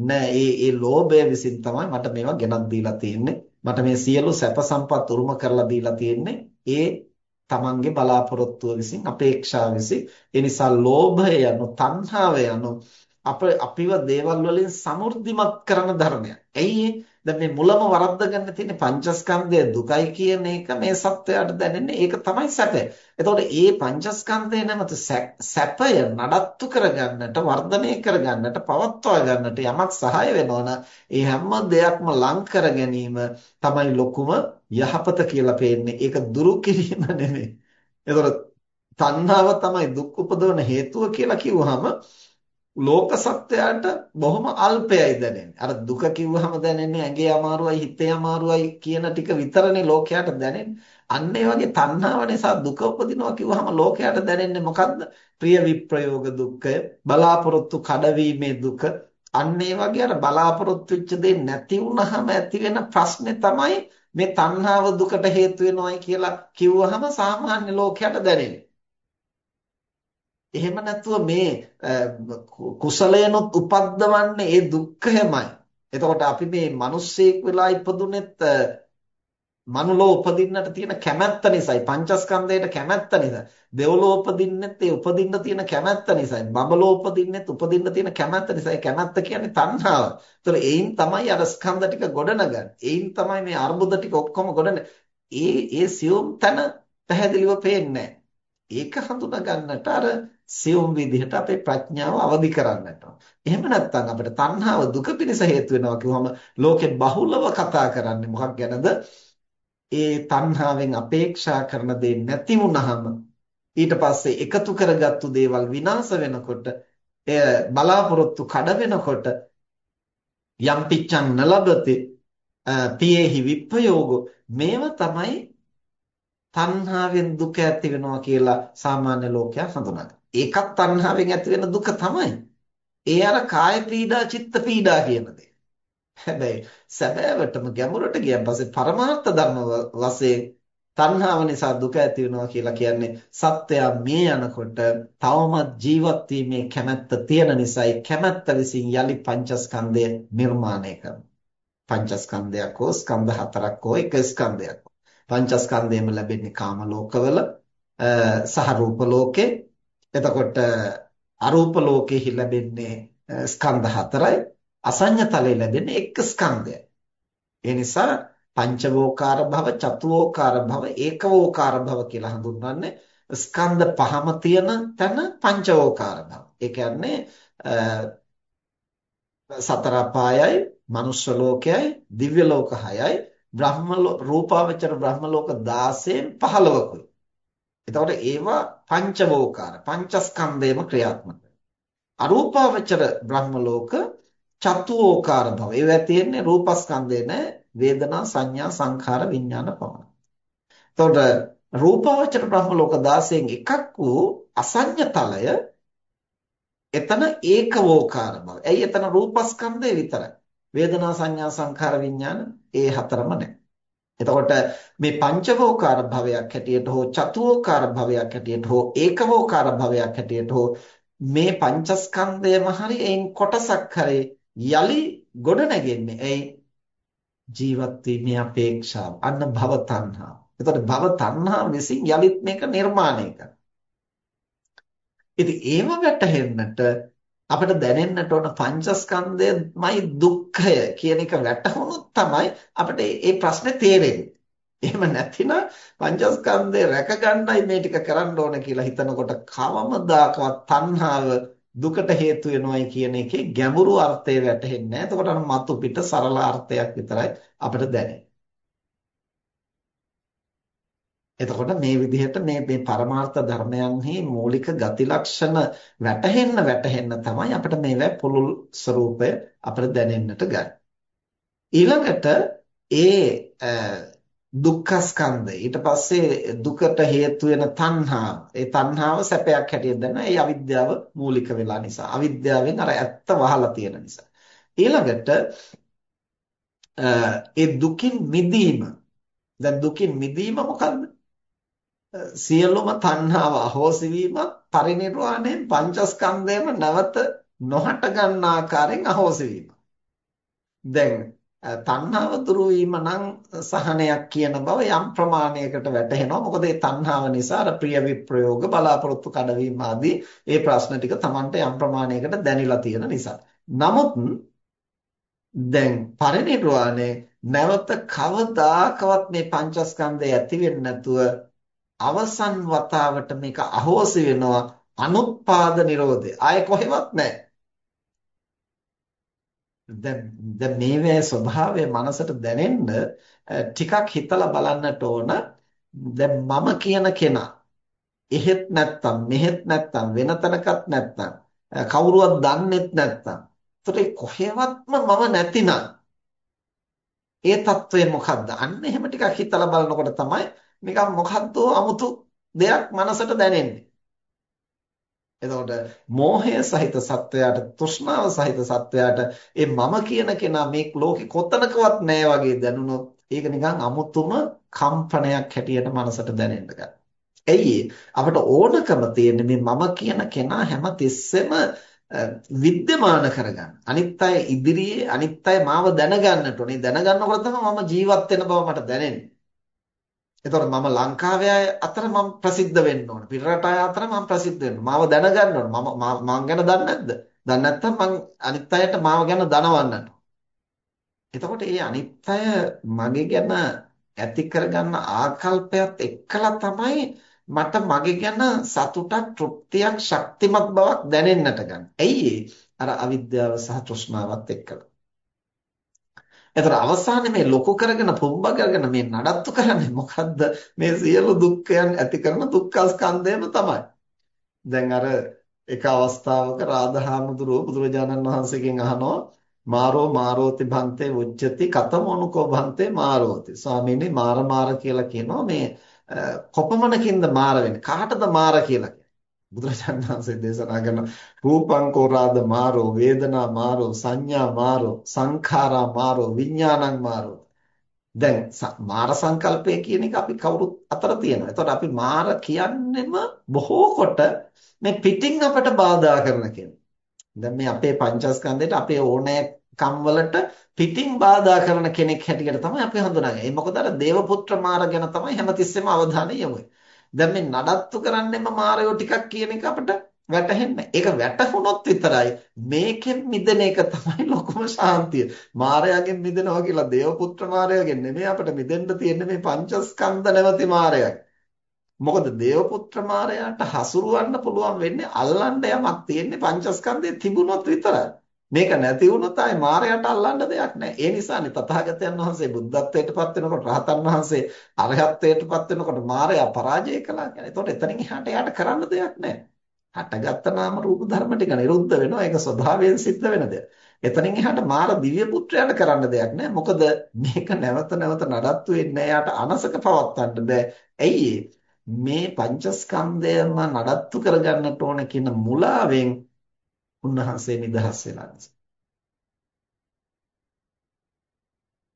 නෑ. ඒ ඒ ලෝභය විසින් තමයි මට මේවා ගෙනත් දීලා තියෙන්නේ. මට මේ සියලු සැප සම්පත් උරුම කරලා දීලා තියෙන්නේ. ඒ තමන්ගේ බලාපොරොත්තුව විසින් අපේක්ෂාව විසින්. ඒ නිසා ලෝභය යනු තණ්හාව යනු අප අපිව දේවල් වලින් සමෘද්ධිමත් කරන ධර්මයක්. ඇයි දැන් මේ මුලම වරද්ද ගන්න තියෙන්නේ පංචස්කන්ධය දුකයි කියන එක මේ සත්වයාට දැනෙන්නේ ඒක තමයි සැපය. එතකොට මේ පංචස්කන්ධය නැමත සැපය නඩත්තු කරගන්නට වර්ධනය කරගන්නට පවත්වා ගන්නට යමක් සහාය වෙනවා ඒ හැම දෙයක්ම ලං කර ගැනීම තමයි ලොකුම යහපත කියලා පේන්නේ. ඒක දුරු කිරීම නෙමෙයි. එතකොට තණ්හාව තමයි දුක් උපදවන හේතුව කියලා කිව්වහම ලෝක සත්වයාට බොහොම අල්පයයි දැනෙන්නේ. අර දුක කිව්වහම දැනෙන්නේ ඇඟේ අමාරුවයි හිතේ අමාරුවයි කියන ටික විතරනේ ලෝකයට දැනෙන්නේ. අන්න ඒ වගේ තණ්හාව නිසා දුක උපදිනවා කිව්වහම ලෝකයට දැනෙන්නේ මොකද්ද? ප්‍රිය විප්‍රයෝග දුක්ඛය, බලාපොරොත්තු කඩවීමේ දුක. අන්න ඒ වගේ අර බලාපොරොත්තු වෙච්ච දේ නැති වුනහම ඇති වෙන ප්‍රශ්නේ තමයි මේ තණ්හාව දුකට හේතු වෙනවයි කියලා කිව්වහම සාමාන්‍ය ලෝකයට දැනෙන්නේ. එහෙම නැතුව මේ කුසලයනොත් උපද්දවන්නේ ඒ දුක්ඛයමයි. එතකොට අපි මේ මිනිස්සෙක් වෙලා ඉපදුනෙත් මනුලෝ උපදින්නට තියෙන කැමැත්ත නිසායි පංචස්කන්ධයට කැමැත්ත නිසා දෙව්ලෝ උපදින්නෙත් ඒ උපදින්න තියෙන කැමැත්ත නිසායි බඹලෝ උපදින්නෙත් උපදින්න තියෙන කැමැත්ත නිසායි කැමැත්ත කියන්නේ තණ්හාව. ඒතර ඒයින් තමයි අර ස්කන්ධ ටික ගොඩනගන්නේ. ඒයින් තමයි මේ අර්බුද ටික ඔක්කොම ගොඩන ඒ ඒ සියුම් තන පැහැදිලිව පේන්නේ ඒක හඳුනා ගන්නට අර සියුම් විදිහට අපේ ප්‍රඥාව අවදි කරන්නට එහෙම නැත්නම් අපිට තණ්හාව දුක පිණිස හේතු වෙනවා කිව්වම ලෝකේ බහුලව කතා කරන්නේ මොකක් ගැනද? ඒ තණ්හාවෙන් අපේක්ෂා කරන දේ නැති වුනහම ඊට පස්සේ එකතු කරගත්තු දේවල් විනාශ වෙනකොට එය බලාපොරොත්තු කඩ වෙනකොට යම් පිච්ඡන් නලබති පියේහි විප්පයෝගෝ මේව තමයි තණ්හාවෙන් දුක ඇති වෙනවා කියලා සාමාන්‍ය ලෝකයා හඳුනගන්නේ. ඒකත් තණ්හාවෙන් ඇති වෙන දුක තමයි. ඒ අර කාය පීඩා චිත්ත පීඩා කියන දේ. හැබැයි සැබෑවටම ගැඹුරට ගියන් පස්සේ පරමාර්ථ ධර්ම වශයෙන් තණ්හාව නිසා දුක ඇති වෙනවා කියලා කියන්නේ සත්‍යය මේ යනකොට තවමත් ජීවත් වීමේ කැමැත්ත තියෙන නිසායි කැමැත්ත විසින් යලි පංචස්කන්ධය නිර්මාණය කරනවා. පංචස්කන්ධයක් හෝ ස්කන්ධ හතරක් හෝ එක ස්කන්ධයක්. පංචස්කන්ධයම ලැබෙන්නේ කාම ලෝකවල සහ රූප ලෝකේ. එතකොට අරූප ලෝකෙහි ලැබෙන්නේ ස්කන්ධ හතරයි. අසඤ්ඤතලයේ ලැබෙන්නේ එක ස්කන්ධයයි. ඒ නිසා පංචවෝකාර භව, චතුවෝකාර භව, ඒකවෝකාර භව කියලා හඳුන්වන්නේ ස්කන්ධ පහම තියෙන තැන පංචවෝකාර භව. ඒ කියන්නේ සතර අපායයි, මනුෂ්‍ය ලෝකයයි, දිව්‍ය ලෝක 6යි, බ්‍රහ්ම රූපාවචර බ්‍රහ්ම ලෝක 16න් 15කුයි. එතකොට ඒවා පංචවෝකාර, පංචස්කන්ධයම ක්‍රියාත්මක. අරූපාවචර බ්‍රහ්ම ලෝක චතුෝකාර භව. ඒවා තියෙන්නේ රූපස්කන්ධේ නෑ වේදනා සංඥා සංඛාර විඥාන පමණ. එතකොට රූපාවචර බ්‍රහ්ම ලෝක 16න් එකක් වූ අසඤ්ඤ තලය එතන ඒකවෝකාර බව. ඇයි එතන රූපස්කන්ධය විතරයි. වේදනා සංඥා සංඛාර විඥාන ඒ හතරම නැහැ. එතකොට මේ පංචවෝකාර භවයක් හැටියට හෝ චතුවෝකාර භවයක් හැටියට හෝ ඒකවෝකාර භවයක් හැටියට හෝ මේ පංචස්කන්ධයම හරි එයින් කොටසක් හරි යලි ගොඩ නැගෙන්නේ. එයි ජීවත් වීමේ අපේක්ෂාව. අන්න භව තණ්හා. එතකොට භව තණ්හා විසින් යලිත් මේක නිර්මාණය කරනවා. ඉතින් ඒව වැටහෙන්නට අපිට දැනෙන්නට ඕන පංචස්කන්ධයමයි දුක්ඛය කියන එක වැටහුනොත් තමයි අපිට මේ ප්‍රශ්නේ තේරෙන්නේ. එහෙම නැතිනම් පංචස්කන්ධය රැකගන්නයි මේ ටික කරන්න ඕන කියලා හිතනකොට කවමදාකවත් තණ්හාව දුකට හේතු වෙනවයි කියන එකේ ගැඹුරු අර්ථය වැටහෙන්නේ නැහැ. එතකොට අර මතු පිට සරල අර්ථයක් විතරයි අපිට දැනෙන්නේ. එතකොට මේ විදිහට මේ මේ පරමාර්ථ ධර්මයන්හි මූලික ගති ලක්ෂණ වැටහෙන්න වැටහෙන්න තමයි අපිට මේවා පුළුල් ස්වરૂපය අපිට දැනෙන්නට ගන්නේ. ඊළඟට ඒ දුක්ඛ ස්කන්ධය ඊට පස්සේ දුකට හේතු වෙන තණ්හාව ඒ තණ්හාව සැපයක් හැටියට දැන ඒ අවිද්‍යාව මූලික වෙලා නිසා. අවිද්‍යාවෙන් අර ඇත්ත වහලා තියෙන නිසා. ඊළඟට ඒ දුකින් මිදීම. දැන් දුකින් මිදීම මොකද්ද? සියලුම තණ්හාව අහෝසි වීම පරිණිරවාණයෙන් පංචස්කන්ධයම නැවත නොහට ගන්න ආකාරයෙන් අහෝසි වීම. දැන් තණ්හාව දුරු වීම නම් සහනයක් කියන බව යම් ප්‍රමාණයකට වැටහෙනවා. මොකද ඒ තණ්හාව නිසා අර ප්‍රිය විප්‍රයෝග බලාපොරොත්තු කඩවීම ආදී ඒ ප්‍රශ්න ටික Tamanට යම් ප්‍රමාණයකට දැනিলা තියෙන නිසා. නමුත් දැන් පරිණිරවාණය නැවත කවදාකවත් මේ පංචස්කන්ධය ඇති වෙන්නේ නැතුව අවසන් වතාවට මේක අහෝසි වෙනවා අනුත්පාද නිරෝධය. ආයේ කොහෙවත් නැහැ. දැන් දැන් මේවේ ස්වභාවය මනසට දැනෙන්න ටිකක් හිතලා බලන්නට ඕන. දැන් මම කියන කෙනා එහෙත් නැත්තම් මෙහෙත් නැත්තම් වෙන තැනකත් නැත්තම් කවුරුවත් දන්නෙත් නැත්නම්. එතකොට කොහෙවත්ම මම නැතිනම් ඒ తත්වය මොකද්ද? අන්න එහෙම ටිකක් හිතලා බලනකොට තමයි නිකන් මොකද්ද 아무තු දෙයක් මනසට දැනෙන්නේ. එතකොට මෝහය සහිත සත්වයාට තෘෂ්ණාව සහිත සත්වයාට ඒ මම කියන කෙනා මේ ලෝකේ කොතනකවත් නැහැ වගේ දැනුනොත් ඒක නිකන් අමුතුම කම්පනයක් හැටියට මනසට දැනෙන්න ගන්නවා. ඇයි අපිට ඕනකම තියෙන්නේ මේ මම කියන කෙනා හැම තිස්සෙම විද්‍යමාන කරගන්න. අනිත් අය ඉදිරියේ අනිත් අය මාව දැනගන්නට ඕනේ. දැනගන්නකොට තමයි මම ජීවත් වෙන බව මට දැනෙන්නේ. එතකොට මම ලංකාවේ අය අතර මම ප්‍රසිද්ධ වෙන්න ඕන. පිට රට අය අතර මම ප්‍රසිද්ධ වෙන්න. මාව දැනගන්න ඕන. මම මම ගැන දන්නේ නැද්ද? දන්නේ නැත්නම් මං අනිත් අයට මාව ගැන දනවන්නට. එතකොට මේ අනිත් අය මගේ ගැන ඇති කරගන්න ආකල්පයත් එක්කලා තමයි මට මගේ ගැන සතුටක් තෘප්තියක් ශක්තිමත් බවක් දැනෙන්නට ගන්න. ඇයි අර අවිද්‍යාව සහ තෘෂ්ණාවත් එක්කලා. එතකොට අවසානයේ මේ ලොකු කරගෙන පුම්බ කරගෙන මේ නඩත්තු කරන්නේ මොකද්ද? මේ සියලු දුක්ඛයන් ඇති කරන දුක්ඛ ස්කන්ධයම තමයි. දැන් අර එක අවස්ථාවක රාධාමුදුරුව බුදුරජාණන් වහන්සේගෙන් අහනවා මාරෝ මාරෝති භන්තේ උච්චති කතමෝනුකෝ භන්තේ මාරෝති. ස්වාමීනි මාර මාර කියලා කියනවා මේ කොපමණකින්ද මාර වෙන්නේ? කාටද මාර කියලා බුදුරජාණන් වහන්සේ දේශනා කරන රූපං කෝරාද මාරෝ වේදනා මාරෝ සංඥා මාරෝ සංඛාරා මාරෝ විඥානං මාරෝ දැන් මාර සංකල්පය කියන එක අපි කවුරුත් අතර තියෙනවා. එතකොට අපි මාර කියන්නෙම බොහෝ කොට මේ පිටින් අපට බාධා කරන කෙනා. දැන් මේ අපේ පංචස්කන්ධයට අපේ ඕනෑ කම් වලට පිටින් බාධා කරන කෙනෙක් හැටියට තමයි අපි හඳුනගන්නේ. ඒ මොකද අර දේවපුත්‍ර මාර ගැන තමයි හැමතිස්සෙම අවධානය යොමු වෙන්නේ. දැන් මේ නඩත්තු කරන්නෙම මාරයෝ ටිකක් කියන එක අපිට වැටහෙන්නේ. ඒක වැටහුනොත් විතරයි මේකෙන් මිදෙන එක තමයි ලොකුම ශාන්තිය. මාරයාගෙන් මිදෙනවා කියලා දේවපුත්‍ර මාරයාගෙන් නෙමෙයි අපිට මිදෙන්න තියෙන්නේ මේ පංචස්කන්ධ නැවති මාරයාගෙන්. මොකද දේවපුත්‍ර මාරයාට හසුරවන්න පුළුවන් වෙන්නේ අල්ලන්න යමක් තියෙන්නේ පංචස්කන්ධයේ තිබුණොත් විතරයි. මේක නැති වුණොත් ආයේ මායයට අල්ලන්න දෙයක් නැහැ. ඒ නිසානේ තථාගතයන් වහන්සේ බුද්ධත්වයට පත් වෙනකොට රහතන් වහන්සේ අරහත්ත්වයට පත් වෙනකොට මායя පරාජය කළා කියන්නේ. එතකොට එතනින් එහාට එයාට කරන්න දෙයක් නැහැ. හටගත්ත නාම රූප ධර්ම ටික නිරුද්ධ වෙනවා. ඒක ස්වභාවයෙන් සිද්ධ වෙන දෙයක්. එතනින් එහාට මාර දිව්‍ය පුත්‍රයාට කරන්න දෙයක් නැහැ. මොකද මේක නැවත නැවත නඩත්තු වෙන්නේ එයාට අනසක පවත්වන්න බෑ. ඇයි මේ පංචස්කන්ධයම නඩත්තු කරගන්නට ඕන කියන මුලාවෙන් උන්වහන්සේ නිදහස් වෙලා නිසා.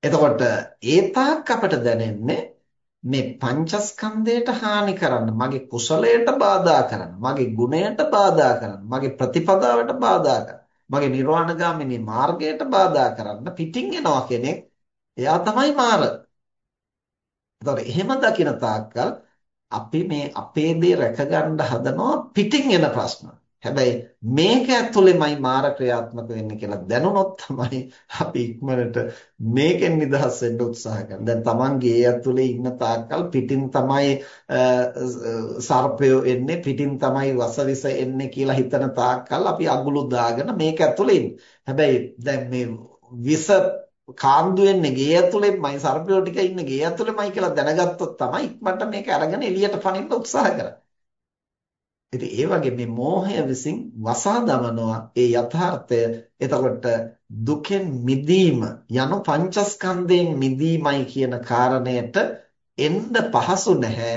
එතකොට ඒ තාක් අපට දැනෙන්නේ මේ පංචස්කන්ධයට හානි කරන්න, මගේ කුසලයට බාධා කරන්න, මගේ ගුණයට බාධා කරන්න, මගේ ප්‍රතිපදාවට බාධා කරන්න, මගේ නිර්වාණගාමිනී මාර්ගයට බාධා කරන්න පිටින් එනවා කෙනෙක්. එයා තමයි මාර. එතකොට එහෙම දකින තාක්කල් අපි මේ අපේ දේ රැකගන්න හදනවා පිටින් එන ප්‍රශ්න. හැබැයි මේක ඇතුළෙමයි මාර ක්‍රියාත්මක වෙන්නේ කියලා දැනුනොත් තමයි අපි ඉක්මනට මේකෙන් නිදහස් වෙන්න උත්සාහ කරන්නේ. දැන් Tamange ඒ ඇතුළේ ඉන්න තාක්කල් පිටින් තමයි සර්පයෝ එන්නේ, පිටින් තමයි වසවිස එන්නේ කියලා හිතන තාක්කල් අපි අගුළු දාගෙන මේක ඇතුළේ හැබැයි දැන් මේ විස කාන්දු වෙන්නේ ගේ ඇතුළෙමයි සර්පයෝ ටික ඉන්නේ ගේ ඇතුළෙමයි කියලා දැනගත්තොත් තමයි ඉක්මනට මේක අරගෙන එළියට පනින්න උත්සාහ කරන්නේ. ඉතින් ඒ වගේ මේ මෝහය විසින් වසා දමනවා ඒ යථාර්ථය එතකොට දුකෙන් මිදීම යන පංචස්කන්ධයෙන් මිදීමයි කියන කාරණයට එන්න පහසු නැහැ.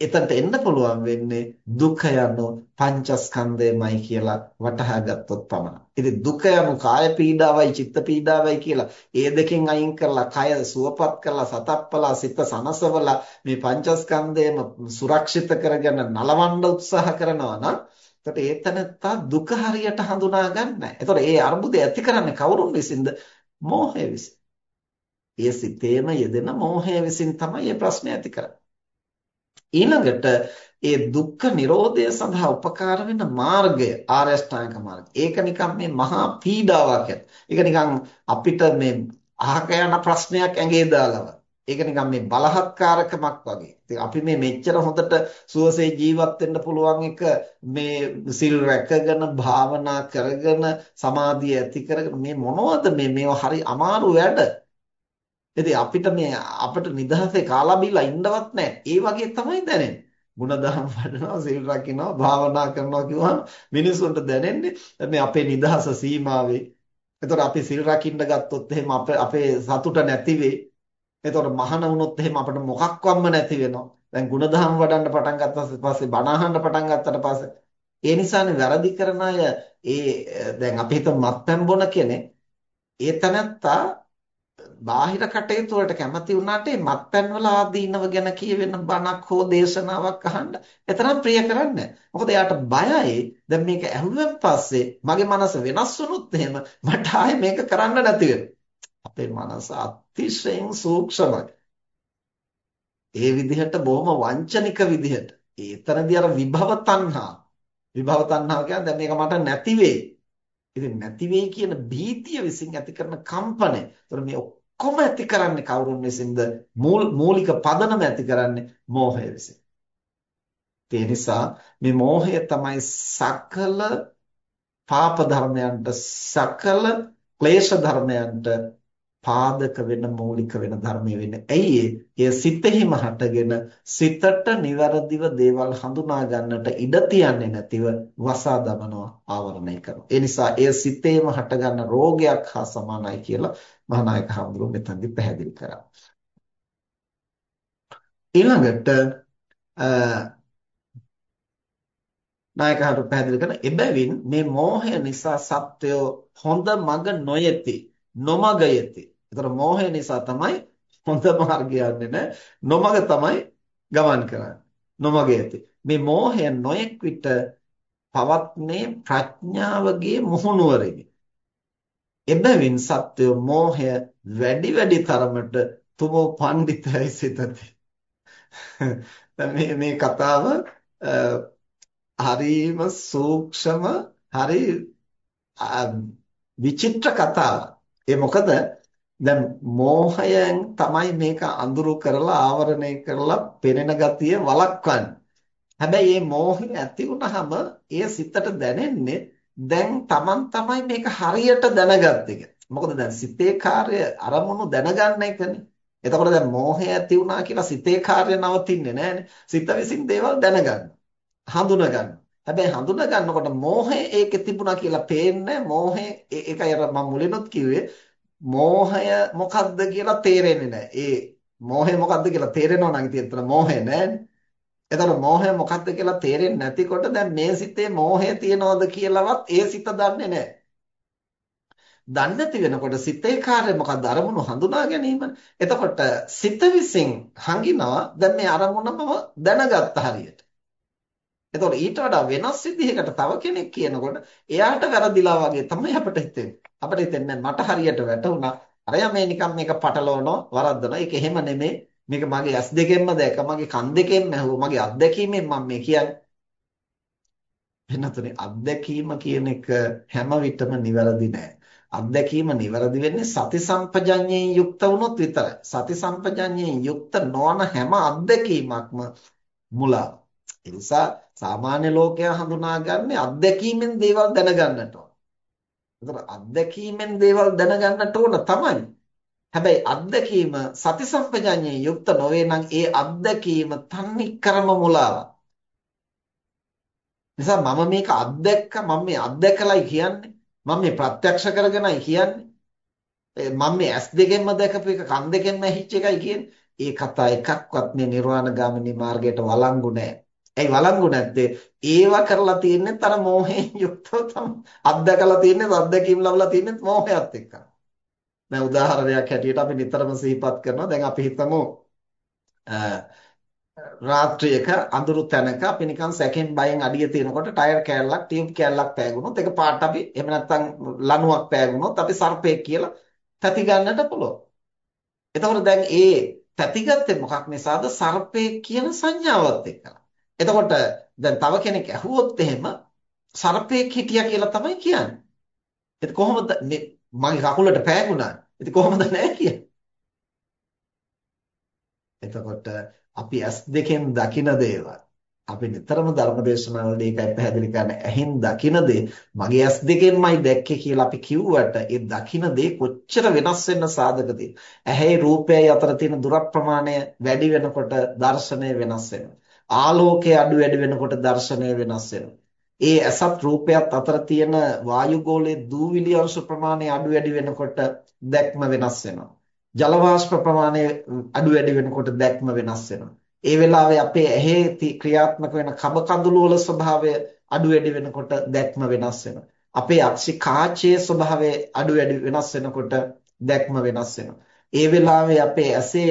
එතනට එන්න පුළුවන් වෙන්නේ දුක යනු පංචස්කන්ධයමයි කියලා වටහා ගත්තොත් පමණයි. ඉතින් දුක යනු කාය පීඩාවයි චිත්ත පීඩාවයි කියලා ඒ දෙකෙන් අයින් කරලා කය සුවපත් කරලා සතප්පලා සිත සනසවලා මේ පංචස්කන්ධයම සුරක්ෂිත කරගෙන නලවන්න උත්සාහ කරනවා නම් එතකොට ඒතනත්තා දුක හරියට හඳුනා ගන්න නැහැ. එතකොට ඒ අර්බුදය ඇති කරන්නේ කවුරුන් විසින්ද? මෝහය විසින්. ඒ සිතේම යෙදෙන මෝහය විසින් තමයි මේ ප්‍රශ්නේ ඇති කරන්නේ. ඊළඟට ඒ දුක්ඛ නිරෝධය සඳහා උපකාර වෙන මාර්ගය ආර්ය අෂ්ටාංග මාර්ගය. ඒක නිකන් මේ මහා පීඩාවක් ඒක නිකන් අපිට මේ අහක යන ප්‍රශ්නයක් ඇඟේ දාලව. ඒක නිකන් මේ බලහත්කාරකමක් වගේ. ඉතින් අපි මේ මෙච්චර හොඳට සුවසේ ජීවත් වෙන්න පුළුවන් එක මේ සිල් රැකගෙන භාවනා කරගෙන සමාධිය ඇති කරගෙන මේ මොනවද මේ මේවා හරි අමාරු වැඩ. ඉතින් අපිට මේ අපිට නිදහසේ කාලා බීලා ඉන්නවත් නැහැ. ඒ වගේ තමයි දැනෙන්නේ. ಗುಣධම් වඩනවා, සීල් රකින්නවා, භාවනා කරනවා කිව්වහම මිනිස්සුන්ට දැනෙන්නේ මේ අපේ නිදහස සීමාවේ. එතකොට අපි සීල් රකින්න ගත්තොත් එහෙම අපේ සතුට නැති වෙයි. එතකොට මහාන වුණොත් එහෙම අපිට මොකක්වත්ම නැති වෙනවා. දැන් ಗುಣධම් වඩන්න පටන් ගත්තට පස්සේ බණ අහන්න පටන් ගත්තට පස්සේ ඒ නිසානේ වැරදි කරන අය ඒ දැන් අපි හිතමු මත්පැන් බොන කෙනෙක් ඒ තනත්තා බාහිර කටයුතු වලට කැමති වුණාට මේ මත්පැන් වල ආදීනව ගැන කියවෙන බණක් හෝ දේශනාවක් අහන්න එතරම් ප්‍රිය කරන්නේ. මොකද එයාට බයයි. දැන් මේක ඇහුවෙන් පස්සේ මගේ මනස වෙනස් වුණොත් එහෙම මට ආයේ මේක කරන්න නැති අපේ මනස අතිශයින් සූක්ෂමයි. ඒ විදිහට බොහොම වංචනික විදිහට. ඒතරදී අර විභව තණ්හා. විභව තණ්හාව කියන්නේ දැන් මේක මට නැති වෙයි. ඉතින් නැති වෙයි කියන භීතිය විසින් ඇති කරන කම්පනය. ඒතර මේ ඔක්කොම ඇති කරන්නේ කවුරුන් විසින්ද? මූලික පදනම ඇති කරන්නේ මෝහය විසින්. ඒ නිසා මේ මෝහය තමයි සකල පාප ධර්මයන්ට සකල ක්ලේශ ධර්මයන්ට පාදක වෙන මූලික වෙන ධර්මය වෙන්නේ. ඇයි ඒ? සිතෙහිම හටගෙන සිතට નિවරදිව දේවල් හඳුනා ගන්නට ඉඩ තියන්නේ නැතිව වසා දමනවා ආවරණය කරනවා. ඒ නිසා එය සිතේම හටගන්න රෝගයක් හා සමානයි කියලා මහානායක හඳුරු මෙතනදී පැහැදිලි කරා. ඊළඟට නායකහරු පැහැදිලි කරන එබැවින් මේ මෝහය නිසා සත්වය හොඳ මඟ නොයති නොමග යති. ඒතර මෝහය නිසා තමයි හොඳ මාර්ගය යන්නේ නැහැ. නොමග තමයි ගමන් කරන්නේ. නොමග යති. මේ මෝහය නොයෙක් විට පවත්නේ ප්‍රඥාවගේ මුහුණුවරෙනි. එබැවින් සත්‍ය මෝහය වැඩි වැඩි තරමට තුමෝ පඬිතයි සිතති. මේ මේ කතාව හරිම සූක්ෂම හරි විචිත්‍ර කතාවක්. ඒ මොකද දැන් මෝහයෙන් තමයි මේක අඳුරු කරලා ආවරණය කරලා පෙනෙන ගතිය වළක්වන්නේ. හැබැයි මේ මෝහය ඇති වුනහම ඒ සිතට දැනෙන්නේ දැන් Taman තමයි මේක හරියට දැනගත්තේ මොකද දැන් සිතේ කාර්ය අරමුණු දැනගන්න එකනේ. එතකොට දැන් මෝහය ඇති වුණා කියලා සිතේ කාර්ය නවතින්නේ නැහැනේ. සිත විසින් දේවල් දැනගන්න. හඳුනා ගන්න. හැබැයි හඳුනා ගන්නකොට මෝහය ඒකේ තිබුණා කියලා පේන්නේ මෝහය ඒකයි අර මම මුලිනුත් කිව්වේ මෝහය මොකද්ද කියලා තේරෙන්නේ නැහැ. ඒ මෝහය මොකද්ද කියලා තේරෙනවා නම් ඉතින් එතන මෝහය නැහැනේ. එතකොට මෝහය මොකද්ද කියලා තේරෙන්නේ නැතිකොට දැන් මේ සිතේ මෝහය තියනවද කියලාවත් ඒ සිත දන්නේ නැහැ. දන්නේ නැති වෙනකොට සිතේ කාර්ය මොකද්ද අරමුණු හඳුනා ගැනීම. එතකොට සිත විසින් හංගිනවා දැන් මේ අරමුණම දැනගත්ත හරියට. එතකොට ඊට වඩා වෙනස් විදිහකට තව කෙනෙක් කියනකොට එයාට වැරදිලා වගේ තමයි අපිට හිතෙන්නේ. අපිට හිතෙන්නේ මට හරියට වැටුණා. අරයා මේ නිකන් මේක පටලවනවා, වරද්දනවා. ඒක එහෙම නෙමෙයි. මේක මගේ ඇස් දෙකෙන්ම දැක, මගේ කන් දෙකෙන්ම ඇහුවා, මගේ අත්දැකීමෙන් මම මේ කියන්නේ. වෙනතුනේ අත්දැකීම කියන එක හැම විටම නිවැරදි නෑ. අත්දැකීම නිවැරදි වෙන්නේ සති සම්පජඤ්ඤයෙන් යුක්ත වුණොත් විතරයි. සති සම්පජඤ්ඤයෙන් යුක්ත නොවන හැම අත්දැකීමක්ම මුලා. ඒ නිසා සාමාන්‍ය ලෝකයා හඳුනාගන්නේ අත්දැකීමෙන් දේවල් දැනගන්නට ඕන. ඒතර අත්දැකීමෙන් දේවල් දැනගන්නට ඕන තමයි. හැබැයි අත්දැකීම සති සම්පජඤ්ඤයෙන් යුක්ත නොවේ නම් ඒ අත්දැකීම තන්නේ කරම මුලාවක්. නිසා මම මේක අත්දැක්ක මම මේ අත්දැකලයි කියන්නේ. මම මේ ප්‍රත්‍යක්ෂ කරගෙනයි කියන්නේ. මම මේ ඇස් දෙකෙන්ම දැකපු එක කන් දෙකෙන්ම ඇහිච්ච එකයි කියන්නේ. ඒ කතා එකක්වත් මේ නිර්වාණ ගාමිනී මාර්ගයට වළංගු නැහැ. ඇයි වළංගු නැත්තේ? ඒවා කරලා තියෙන්නේ අර මෝහයෙන් යුක්තව තමයි. අත්දකලා තියෙන්නේ අත්දැකීම් ලබලා තියෙන්නේ මෝහයත් එක්ක. දැන් උදාහරණයක් හැටියට අපි නිතරම සිහිපත් කරනවා. දැන් අපි හිතමු රාත්‍රියක අඳුරු තැනක අපි නිකන් සැකෙන් බයෙන් අඩිය තිනකොට ටයර් කෑල්ලක් ටියුබ් කෑල්ලක් පෑගුණොත් ඒක පාට අපි එහෙම නැත්නම් ලණුවක් පෑගුණොත් අපි සර්පෙක් කියලා තැති ගන්නට පුළුවන්. එතකොට දැන් ඒ තැතිගත්තේ මොකක් නිසාද? සර්පෙක් කියන සංඥාවත් එක්කලා. එතකොට දැන් තව කෙනෙක් ඇහුවොත් එහෙම සර්පෙක් හිටියා කියලා තමයි කියන්නේ. ඒක කොහොමද මගේ කකුලට පෑගුණා. ඉතින් කොහොමද නැහැ කියන්නේ. එතකොට අපි ඇස් දෙකෙන් දකින දේවල් අපි නිතරම ධර්මදේශනාවලදී ඒකයි පැහැදිලි කරන්නේ ඇහෙන් දකින දේ මගේ ඇස් දෙකෙන්මයි දැක්කේ කියලා අපි කිව්වට ඒ දකින දේ කොච්චර වෙනස් වෙන්න සාධකද ඇහැයි රූපයයි අතර තියෙන දුර ප්‍රමාණය වැඩි වෙනකොට දර්ශනය වෙනස් වෙනවා ආලෝකය අඩු වැඩි වෙනකොට දර්ශනය වෙනස් වෙනවා. ඒ අසත් රූපයත් අතර තියෙන වායුගෝලයේ දූවිලි අංශ ප්‍රමාණය අඩු වැඩි වෙනකොට දැක්ම වෙනස් වෙනවා. ජල වාෂ්ප ප්‍රමාණය අඩු වැඩි වෙනකොට දැක්ම වෙනස් වෙනවා. ඒ වෙලාවේ අපේ ඇහි ක්‍රියාත්මක වෙන කබ කඳුළු වල ස්වභාවය අඩු වැඩි වෙනකොට දැක්ම වෙනස් වෙනවා. අපේ අක්ෂි කාචයේ ස්වභාවය අඩු වැඩි වෙනස් වෙනකොට දැක්ම වෙනස් වෙනවා. ඒ වෙලාවේ අපේ ඇසේ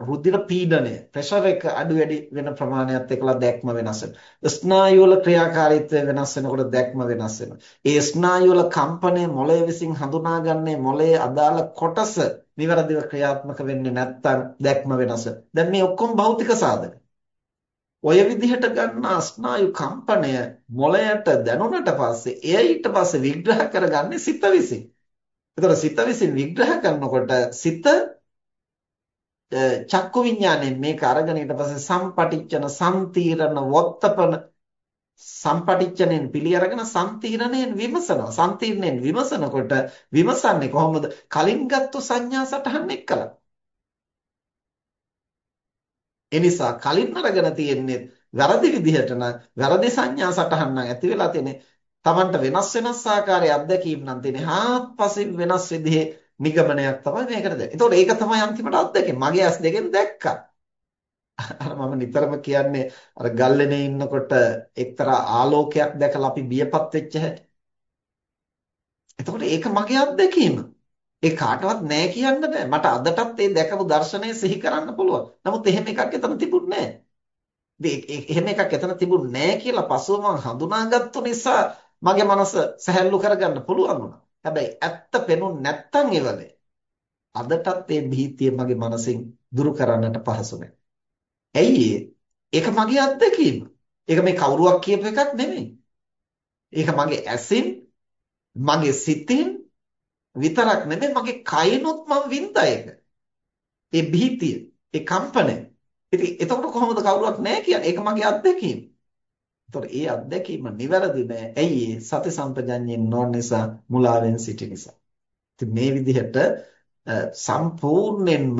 රුධිර පීඩනය ප්‍රෙෂර් එක අඩු වැඩි වෙන ප්‍රමාණයත් එක්කලා දැක්ම වෙනස් වෙනවා. ස්නායු වල ක්‍රියාකාරීත්වය වෙනස් වෙනකොට දැක්ම වෙනස් වෙනවා. ඒ ස්නායු වල කම්පනය මොළය විසින් හඳුනාගන්නේ මොළයේ අදාළ කොටස නිවැරදිව ක්‍රියාත්මක වෙන්නේ නැත්නම් දැක්ම වෙනස් දැන් මේ ඔක්කොම භෞතික සාධක. ඔය විදිහට ගන්න ස්නායු කම්පනය මොළයට දැනුණට පස්සේ එය ඊට පස්සේ විග්‍රහ කරගන්නේ සිත විසින්. එතකොට සිත විසින් විග්‍රහ කරනකොට සිත චක්කු විඥාණයෙන් මේක අරගෙන ඊට පස්සේ සම්පටිච්චන සම්තීරණ වොත්තපන සම්පටිච්චනෙන් පිළි අරගෙන සම්තීරණයෙන් විමසනවා. සම්තීර්ණයෙන් විමසනකොට විමසන්නේ කොහොමද? කලින් ගත්තු සංඥා සටහන් එක්කලා. එනිසා කලින් අරගෙන තියෙන්නේ වැරදි විදිහට නම් වැරදි සංඥා සටහන් නම් ඇති වෙලා තියෙන්නේ Tamanට වෙනස් වෙනස් ආකාරයේ අත්දැකීම් නම් තියෙන්නේ හාත්පසින් වෙනස් විදිහේ නිගමනයක් තමයි මේකට දෙන්නේ. ඒතකොට ඒක තමයි අන්තිමට අත්දැකීම. මගේ ඇස් දෙකෙන් දැක්කා. අර මම නිතරම කියන්නේ අර ගල්ලෙනේ ඉන්නකොට එක්තරා ආලෝකයක් දැකලා අපි බියපත් වෙච්ච හැටි. එතකොට ඒක මගේ අත්දැකීම. ඒ කාටවත් නෑ කියන්න බෑ. මට අදටත් ඒ දැකපු දර්ශනය සිහි කරන්න පුළුවන්. නමුත් එහෙම එකක් එතන තිබුණේ නෑ. එහෙම එකක් එතන තිබුණ නෑ කියලා පසුව මම හඳුනාගත්තු නිසා මගේ මනස සැහැල්ලු කරගන්න පුළුවන් වුණා. හැබැයි ඇත්ත පෙනුන් නැත්තම් එවලේ අදටත් ඒ භීතිය මගේ මනසින් දුරු කරන්නට පහසු ඇයි ඒක මගේ අත්දැකීම. ඒක මේ කවුරුවක් කියපු එකක් නෙමෙයි. ඒක මගේ ඇසින් මගේ සිතින් විතරක් නෙමෙයි මගේ කයිනොත් මම වින්දා ඒක. ඒ භීතිය, ඒ කම්පනය. ඉතින් එතකොට කොහොමද කවුරුවක් නැහැ කියන්නේ? ඒක මගේ අත්දැකීම. එතකොට ඒ අත්දැකීම නිවැරදි නෑ. ඇයි ඒ? සති සම්පජඤ්ඤයෙන් නොවන නිසා මුලාවෙන් සිටි නිසා. ඉතින් මේ විදිහට සම්පූර්ණයෙන්ම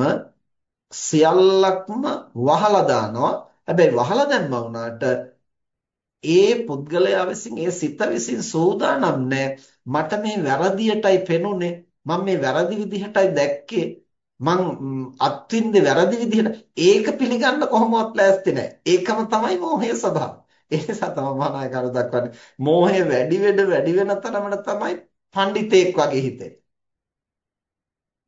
සියල්ලක්ම වහලා දානවා. හැබැයි වහලා දැම්මා වුණාට ඒ පුද්ගලයා විසින් ඒ සිත විසින් සෝදානම් නෑ. මට මේ වැරදියටයි පෙනුනේ. මම මේ වැරදි විදිහටයි දැක්කේ. මං අත්විඳේ වැරදි විදිහට. ඒක පිළිගන්න කොහොමවත් ලෑස්ති නෑ. ඒකම තමයි මෝහයේ ස්වභාවය ඒ නිසා තමයි මහානායකරු දක්වන්නේ මෝහය වැඩි වෙඩ වැඩි වෙන තරමට තමයි පඬිතෙක් වගේ හිතෙන්නේ.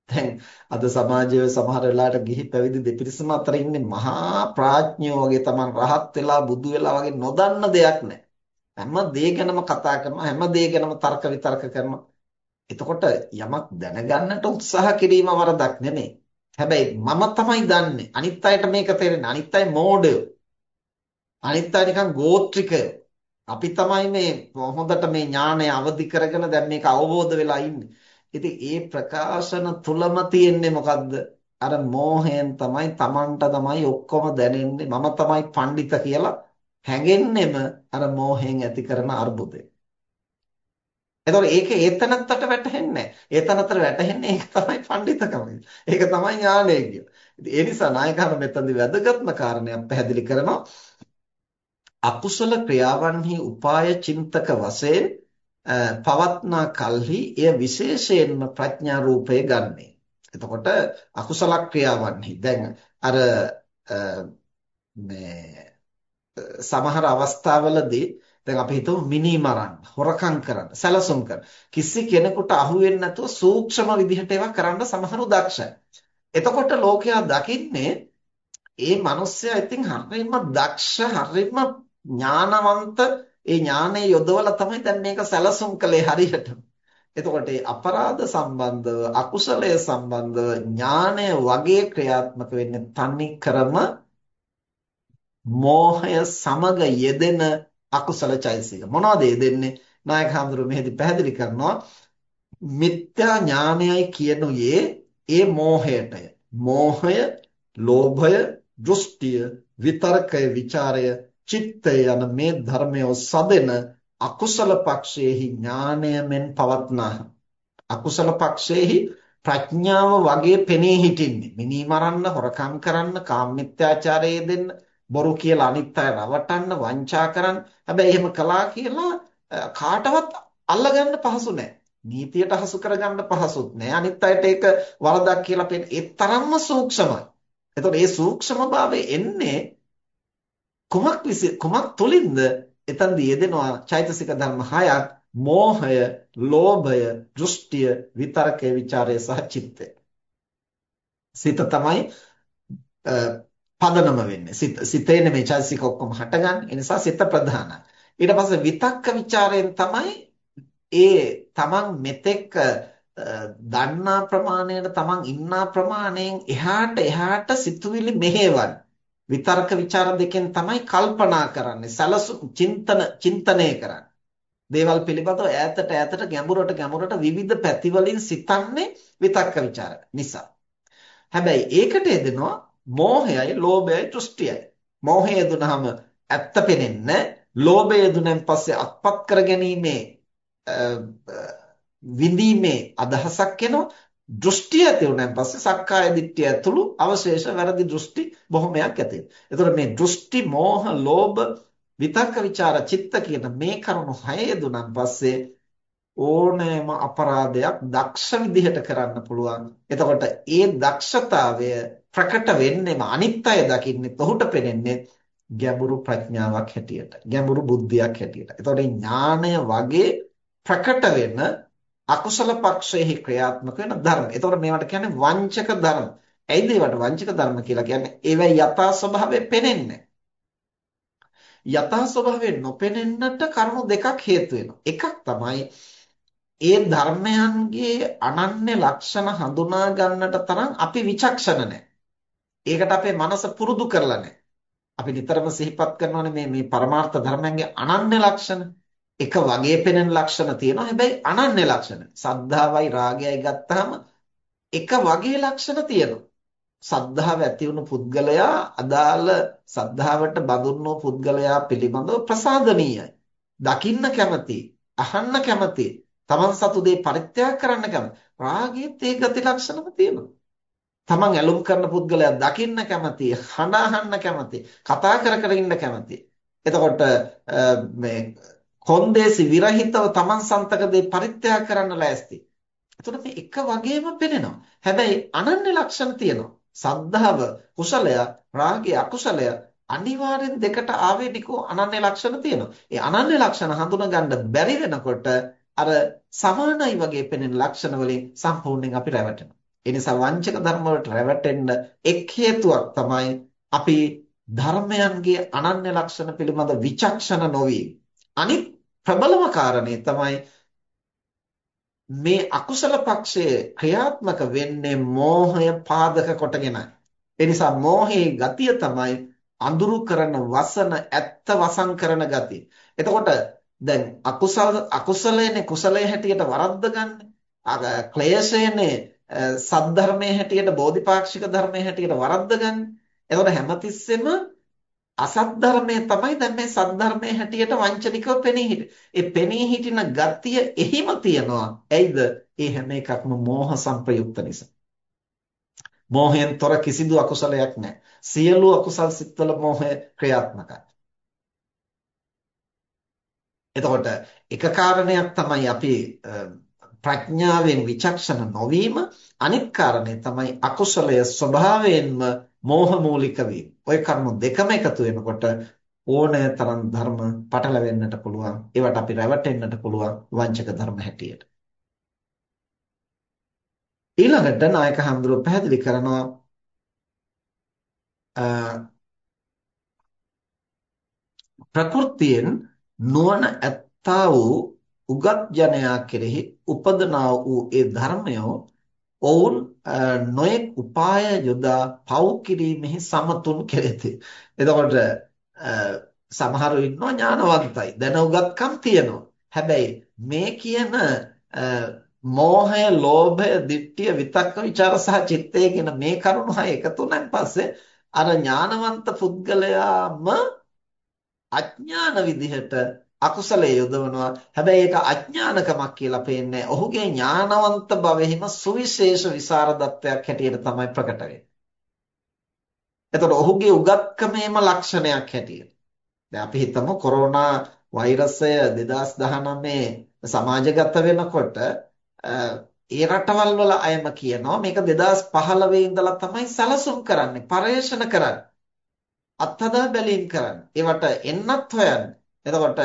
දැන් අද සමාජයේ සමහර වෙලාවට ගිහි පැවිදි දෙපිරිසම අතර ඉන්නේ මහා ප්‍රඥයෝ වගේ තමන් රහත් වෙලා බුදු වෙලා වගේ නොදන්න දෙයක් නැහැ. හැම දේ ගැනම කතා කරනවා හැම දේ ගැනම තර්ක විතර්ක කරනවා. එතකොට යමක් දැනගන්නට උත්සාහ කිරීම වරදක් නෙමෙයි. හැබැයි මම තමයි දන්නේ. අනිත් අයට මේක තේරෙන්නේ. අනිත් අය මෝඩයෝ. අනිත් අය නිකන් ගෝත්‍රිකය. අපි තමයි මේ හොඳට මේ ඥානය අවදි කරගෙන දැන් මේක අවබෝධ වෙලා ඉන්නේ. ඉතින් ඒ ප්‍රකාශන තුලම තියෙන්නේ මොකද්ද? අර මෝහයෙන් තමයි Tamanට තමයි ඔක්කොම දැනෙන්නේ. මම තමයි පඬිත කියලා හැඟෙන්නෙම අර මෝහයෙන් ඇති කරන අර්බුදය. එතකොට ඒක ඒතනත්තට වැටහෙන්නේ නැහැ. ඒතනත්තට වැටහෙන්නේ ඒක තමයි පඬිතකම. ඒක තමයි ඥානය කියලා. ඉතින් ඒ නිසා නායකහම මෙතනදී වැදගත්ම කාරණයක් පැහැදිලි කරනවා. අකුසල ක්‍රියාවන්හි උපාය චින්තක වශයෙන් පවත්නා කල්හි එය විශේෂයෙන්ම ප්‍රඥා රූපය ගන්නේ. එතකොට අකුසල ක්‍රියාවන්හි දැන් අර මේ සමහර අවස්ථාවලදී දැන් අපි හිතමු මිනි මරන්න, හොරකම් කරන්න, සැලසුම් කරන්න. කිසි කෙනෙකුට අහු වෙන්නේ නැතුව සූක්ෂම විදිහට ඒවා කරන්න සමහරු දක්ෂයි. එතකොට ලෝකයා දකින්නේ ඒ මිනිස්සයා ඉතින් හරියම දක්ෂ, හරියම ඥානවන්ත ඒ ඥානය යොදවලා තමයි දැන් මේක සැලසුම් කළේ හරියට. එතකොට මේ අපරාධ සම්බන්ධව අකුසලය සම්බන්ධව ඥානය වගේ ක්‍රියාත්මක වෙන්නේ තනි කරම මෝහය සමග යෙදෙන අකුසල චෛසික. මොනවද යෙදෙන්නේ? නායක හඳුරු මෙහෙදි පැහැදිලි කරනවා මිත්‍යා ඥානයයි කියනුයේ ඒ මෝහයටය. මෝහය, ලෝභය, දෘෂ්ටිය, විතර්කය, ਵਿਚාරය චිත්තය යන මේ ධර්මය සදෙන අකුසල පක්ෂයේහි ඥානයමෙන් පවත්නාහ. අකුසල පක්ෂයේහි ප්‍රඥාව වගේ පෙනී හිටින්නේ. මිනී මරන්න, හොරකම් කරන්න, කාමමිත්‍යාචාරයේ දෙන්න, බොරු කියලා අනිත් අය රවටන්න වංචා කරන්න. හැබැයි එහෙම කළා කියලා කාටවත් අල්ලගන්න පහසු නැහැ. නීතියට හසු කරගන්න පහසුත් නැහැ. අනිත් අයට ඒක වරදක් කියලා පෙන්න ඒ තරම්ම සූක්ෂමයි. එතකොට මේ සූක්ෂමභාවය එන්නේ කුමක් විස කුමක් තුලින්ද එතනදී යෙදෙනවා චෛතසික ධර්ම හයක් මෝහය, ලෝභය, දෘෂ්ටිය, විතරකය, ਵਿਚාරය සහ චිත්තය. සිත තමයි පදනම වෙන්නේ. සිත සිතේ නෙමෙයි චෛතසික ඔක්කොම හටගන්නේ. ඒ නිසා සිත ප්‍රධානයි. ඊට පස්සේ විතක්ක ਵਿਚාරයෙන් තමයි ඒ තමන් මෙතෙක් දන්නා ප්‍රමාණයට තමන් ඉන්නා ප්‍රමාණයෙන් එහාට එහාට සිතුවිලි මෙහෙවන්නේ. විතර්ක ਵਿਚාර දෙකෙන් තමයි කල්පනා කරන්නේ සැලසු චින්තන චින්තනය කරන්නේ දේවල් පිළිබඳව ඈතට ඈතට ගැඹුරට ගැඹුරට විවිධ පැතිවලින් සිතන්නේ විතක්ක ਵਿਚාර නිසා. හැබැයි ඒකට එදෙනවා මෝහයයි ලෝභයයි දෘෂ්ටියයි. මෝහය දුනහම ඇත්ත පෙනෙන්නේ ලෝභය දුනෙන් පස්සේ අත්පත් කරගැනීමේ විඳීමේ අදහසක් එනවා දෘෂ්ටිය ඇති වුණාන් පස්සේ සක්කාය දිට්ඨිය ඇතුළු අවශේෂ වැරදි දෘෂ්ටි බොහොමයක් ඇති වෙනවා. එතකොට මේ දෘෂ්ටි, මෝහ, ලෝභ, විතක්ක, ਵਿਚාර, චිත්ත කියන මේ කරුණු හය යෙදුනන් පස්සේ ඕනෑම අපරාධයක් දක්ෂ විදිහට කරන්න පුළුවන්. එතකොට ඒ දක්ෂතාවය ප්‍රකට වෙන්නේම අනිත් අය දකින්නේ ඔහුට පෙනෙන්නේ ගැඹුරු ප්‍රඥාවක් හැටියට. ගැඹුරු බුද්ධියක් හැටියට. එතකොට ඥානය වගේ ප්‍රකට වෙන අකුසල පක්ෂයේ ක්‍රියාත්මක වෙන ධර්ම. එතකොට මේවට කියන්නේ වංචක ධර්ම. ඇයිද ඒවට වංචක ධර්ම කියලා කියන්නේ? ඒවයි යථා ස්වභාවය පෙනෙන්නේ යථා ස්වභාවය නොපෙනෙන්නට කරුණු දෙකක් හේතු වෙනවා. එකක් තමයි ඒ ධර්මයන්ගේ අනන්‍ය ලක්ෂණ හඳුනා ගන්නට තරම් අපි විචක්ෂණ නැහැ. ඒකට අපේ මනස පුරුදු කරලා නැහැ. අපි නිතරම සිහිපත් කරනවානේ මේ මේ පරමාර්ථ ධර්මයන්ගේ අනන්‍ය ලක්ෂණ. එක වගේ පෙනෙන ලක්ෂණ තියෙනවා. හැබැයි අනන්‍ය ලක්ෂණ. සද්ධාවයි රාගයයි ගත්තාම එක වගේ ලක්ෂණ තියෙනවා. සද්ධාව ඇති වුණු පුද්ගලයා අදාළ සද්ධාවට බඳුන්වූ පුද්ගලයා පිළිබඳව ප්‍රසාදනීයයි. දකින්න කැමති, අහන්න කැමති, තමන් සතු දේ පරිත්‍යාග කරන්න කැමති. රාගයේත් ඒ ගති ලක්ෂණම තියෙනවා. තමන් ඇලුම් කරන පුද්ගලයා දකින්න කැමති, හඬ අහන්න කැමති, කතා කර කර ඉන්න කැමති. එතකොට මේ කොන්දේසි විරහිතව තමන් සන්තක දේ පරිත්‍යාග කරන්න ලෑස්ති. එතකොට මේ එක වගේම පෙනෙනවා. හැබැයි අනන්‍ය ලක්ෂණ තියෙනවා. සද්ධාව කුසලය, රාගය අකුසලය අනිවාර්යෙන් දෙකට ආවේනිකව අනන්‍ය ලක්ෂණ තියෙනවා. ඒ අනන්‍ය ලක්ෂණ හඳුනා ගන්න බැරි වෙනකොට අර සමානයි වගේ පෙනෙන ලක්ෂණ වලින් සම්පූර්ණයෙන් අපි රැවටෙනවා. ඒ නිසා වංචක ධර්ම වලට රැවටෙන්න එක් හේතුවක් තමයි අපි ධර්මයන්ගේ අනන්‍ය ලක්ෂණ පිළිබඳ විචක්ෂණ නොවි. අනිත් ප්‍රබලම කාරණේ තමයි මේ අකුසල පක්ෂයේ ක්‍රියාත්මක වෙන්නේ මෝහය පාදක කොටගෙනයි. ඒ නිසා මෝහයේ ගතිය තමයි අඳුරු කරන වසන ඇත්ත වසන් කරන ගතිය. එතකොට දැන් අකුසල අකුසලයනේ කුසලයේ හැටියට වරද්ද ගන්න. ක්ලේශයනේ සද්ධර්මයේ හැටියට බෝධිපාක්ෂික ධර්මයේ හැටියට වරද්ද ගන්න. එතකොට හැමතිස්සෙම අසත් ධර්මයේ තමයි දැන් මේ සත් ධර්මයේ හැටියට වංචනිකව පෙනී හිටියේ. ඒ පෙනී හිටින ගතිය එහිම තියනවා. ඇයිද? ඒ හැම එකක්ම මෝහ සංප්‍රයුක්ත නිසා. මෝහයෙන් තොර කිසිදු අකුසලයක් නැහැ. සියලු අකුසල් සිත්වල මෝහය ක්‍රියාත්මකයි. එතකොට එක කාරණයක් තමයි අපි ප්‍රඥාවෙන් විචක්ෂණ නොවීම අනිත් කාරණේ තමයි අකුසලය ස්වභාවයෙන්ම මෝහ මූලික වීම. ওই කර්ම දෙකම එකතු වෙනකොට ඕනෑ තරම් ධර්ම පටලවෙන්නට පුළුවන්. ඒවට අපි රැවටෙන්නට පුළුවන් වංචක ධර්ම හැටියට. ඊළඟට නායක හඳුරු පැහැදිලි කරනවා ප්‍රകൃතියෙන් නුවණ ඇත්තා වූ උගත් ජනයා කෙරෙහි උපදනා වූ ඒ ධර්මය ඔවුන් නොයෙක් උපාය යොදා පව් කිරීමෙහි සමතුන් කෙරෙති. එතකොට සමහරව ඉන්නවා ඥානවන්තයි. දැන උගත්කම් තියෙනවා. හැබැයි මේ කියන මෝහය, ලෝභය, ditthිය, විතක්ක, ਵਿਚාර සහ චිත්තය කියන මේ කරුණු හය එකතු වුණාන් පස්සේ අර ඥානවන්ත පුද්ගලයාම අඥාන විදිහට අකුසලයේ යොදවනවා. හැබැයි ඒක අඥානකමක් කියලා පේන්නේ ඔහුගේ ඥානවන්ත භවෙහිම සුවිශේෂ විසරදත්වයක් හැටියට තමයි ප්‍රකට වෙන්නේ. එතකොට ඔහුගේ උගත්කමේම ලක්ෂණයක් හැටියට. දැන් අපි හිතමු කොරෝනා වෛරසය 2019 සමාජගත වෙනකොට ඒ රටවල් වල අයම කියනවා මේක 2015 ඉඳලා තමයි සැලසුම් කරන්නේ, පරේක්ෂණ කරන්නේ. අත්හදා බැලීම් කරන්නේ. ඒවට එන්නත් හොයන්නේ. එතකොට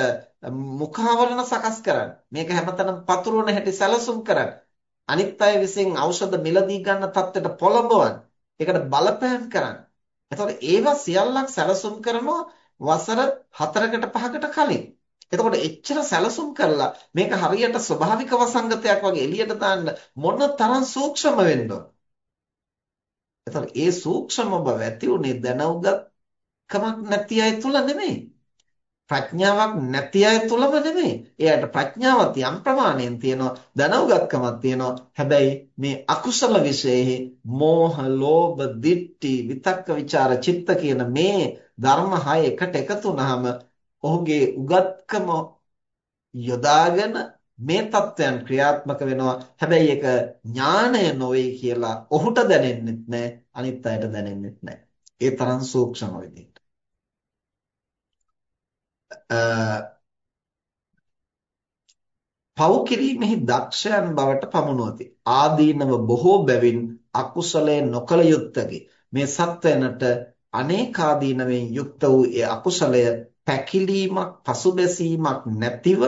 මුඛාවරණ සකස් කරන්නේ. මේක හැමතැනම පතුරවන හැටි සැලසුම් කරන්නේ. අනිත් අය විසින් ඖෂධ මිලදී ගන්න තත්ත්වයට පොළඹවන්නේ. ඒකට බලපෑම් කරන්නේ. එතකොට ඒවා සියල්ලක් සැලසුම් කරනවා වසර 4කට 5කට කලින්. එතකොට එච්චර සැලසුම් කරලා මේක හරියට ස්වභාවික වසංගතයක් වගේ එළියට දාන්න මොන තරම් සූක්ෂම වෙන්න ඕන. එතකොට ඒ සූක්ෂම බව ඇති උනේ දැනුගත් කමක් නැති අය තුල නෙමෙයි. ප්‍රඥාවක් නැති අය තුලම නෙමෙයි. එයාට ප්‍රඥාවත් යම් ප්‍රමාණයෙන් තියෙනවා, දැනුගත්කමක් තියෙනවා. හැබැයි මේ අකුසල විශේෂෙහි මෝහ, ලෝභ, දිට්ඨි, විතක්ක, ਵਿਚාර, චිත්ත කියන මේ ධර්ම හය එකට එකතු වුනහම ඔහුගේ උගත්කම යොදාගෙන මේ தත්වයන් ක්‍රියාත්මක වෙනවා. හැබැයි ඒක ඥාණය නොවේ කියලා ඔහුට දැනෙන්නෙත් නැහැ, අනිත් අයට දැනෙන්නෙත් නැහැ. ඒ තරම් සූක්ෂම වෙදී. පව් කිරීමෙහි දක්ෂයන් බවට පමුණුවති. ආදීනව බොහෝ බැවින් අකුසලයේ නොකල යුත්තකි. මේ සත්වයනට අනේකාදීනවෙන් යුක්ත වූ ඒ අකුසලය පැකිලීමක් පසුබැසීමක් නැතිව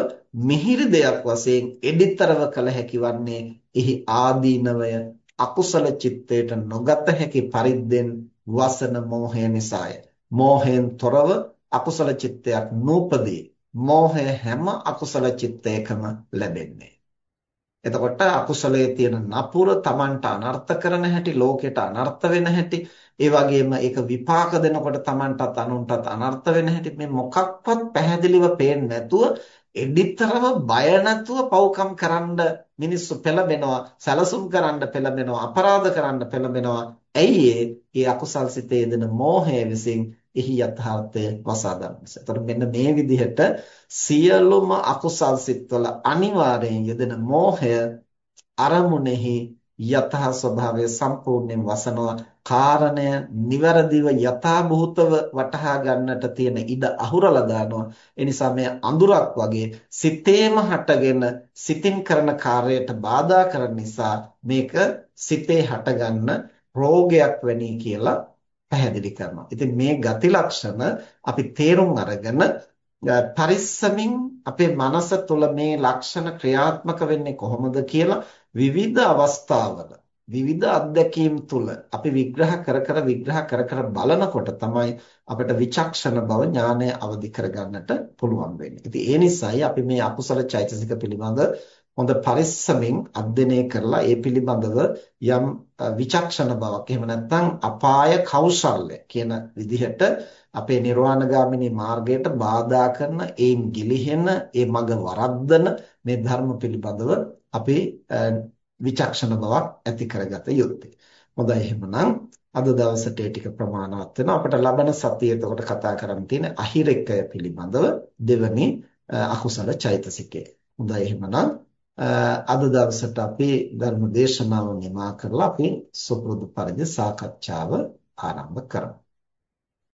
මිහිරි දෙයක් වශයෙන් එඩිතරව කළ හැකි වන්නේ එහි ආදීනවය අකුසල චිත්තයට නොගත හැකි පරිද්දෙන් වසන මෝහය නිසාය. මෝහයෙන් තොරව අකුසල චිත්තයක් නූපදී. මෝහය හැම අකුසල චිත්තයකම ලැබෙන්නේ. එතකොට අකුසලයේ තියෙන නපුර Tamanට අනර්ථ කරන හැටි, ලෝකෙට අනර්ථ වෙන හැටි, ඒ වගේම ඒක විපාක දෙනකොට Tamanටත් අනුන්ටත් අනර්ථ වෙන හැටි මේ මොකක්වත් පැහැදිලිව පේන්නේ නැතුව එඩිතරම බය නැතුව පව්කම් කරන්න මිනිස්සු පෙළඹෙනවා, සැලසුම් කරන්න පෙළඹෙනවා, අපරාධ කරන්න පෙළඹෙනවා. ඇයි ඒ අකුසල් සිතේ දෙන මෝහය විසින් එහි යථාර්ථය වසා ගන්න නිසා. එතකොට මෙන්න මේ විදිහට සියලුම අකුසල් සිත්වල අනිවාර්යෙන් යෙදෙන මෝහය අරමුණෙහි යථා ස්වභාවය සම්පූර්ණයෙන් වසනවා කාරණය નિවරදිව යථාභූතව වටහා ගන්නට තියෙන ඉඩ අහුරලා දානවා ඒ නිසා මේ අඳුරක් වගේ සිතේම හටගෙන සිතින් කරන කාර්යයට බාධා කරන නිසා මේක සිතේ හටගන්න රෝගයක් වෙනී කියලා පැහැදිලි කරනවා. ඉතින් මේ ගති ලක්ෂණ අපි තේරුම් අරගෙන පරිස්සමින් අපේ මනස තුළ මේ ලක්ෂණ ක්‍රියාත්මක වෙන්නේ කොහොමද කියලා විවිධ අවස්ථාවල විවිධ අත්දැකීම් තුළ අපි විග්‍රහ කර කර විග්‍රහ කර කර බලනකොට තමයි අපිට විචක්ෂණ බව ඥානය අවදි කරගන්නට පුළුවන් වෙන්නේ. ඉතින් ඒ නිසායි අපි මේ අකුසල චෛතසික පිළිබඳ හොඳ පරිස්සමින් අධ්‍යයනය කරලා ඒ පිළිබඳව යම් විචක්ෂණ බවක් එහෙම නැත්නම් අපාය කෞශල්‍ය කියන විදිහට අපේ නිර්වාණගාමිනී මාර්ගයට බාධා කරන ඒන් ගිලිහෙන ඒ මඟ වරද්දන මේ ධර්ම පිළිබඳව අපි විචක්ෂණ බවක් ඇති කරගත යුතුයි. හොඳයි එහෙමනම් අද දවසට ඒ ටික ප්‍රමාණවත් වෙනවා. අපිට ලබන සතියේ එතකොට කතා කරන්න තියෙන අහිරකය පිළිබඳව දෙවනි අකුසල චෛතසිකය. හොඳයි එහෙමනම් අද දවසට අපි ධර්ම දේශනාව නිමා කරලා අපි සුපුරුදු පරිදි සාකච්ඡාව ආරම්භ කරමු.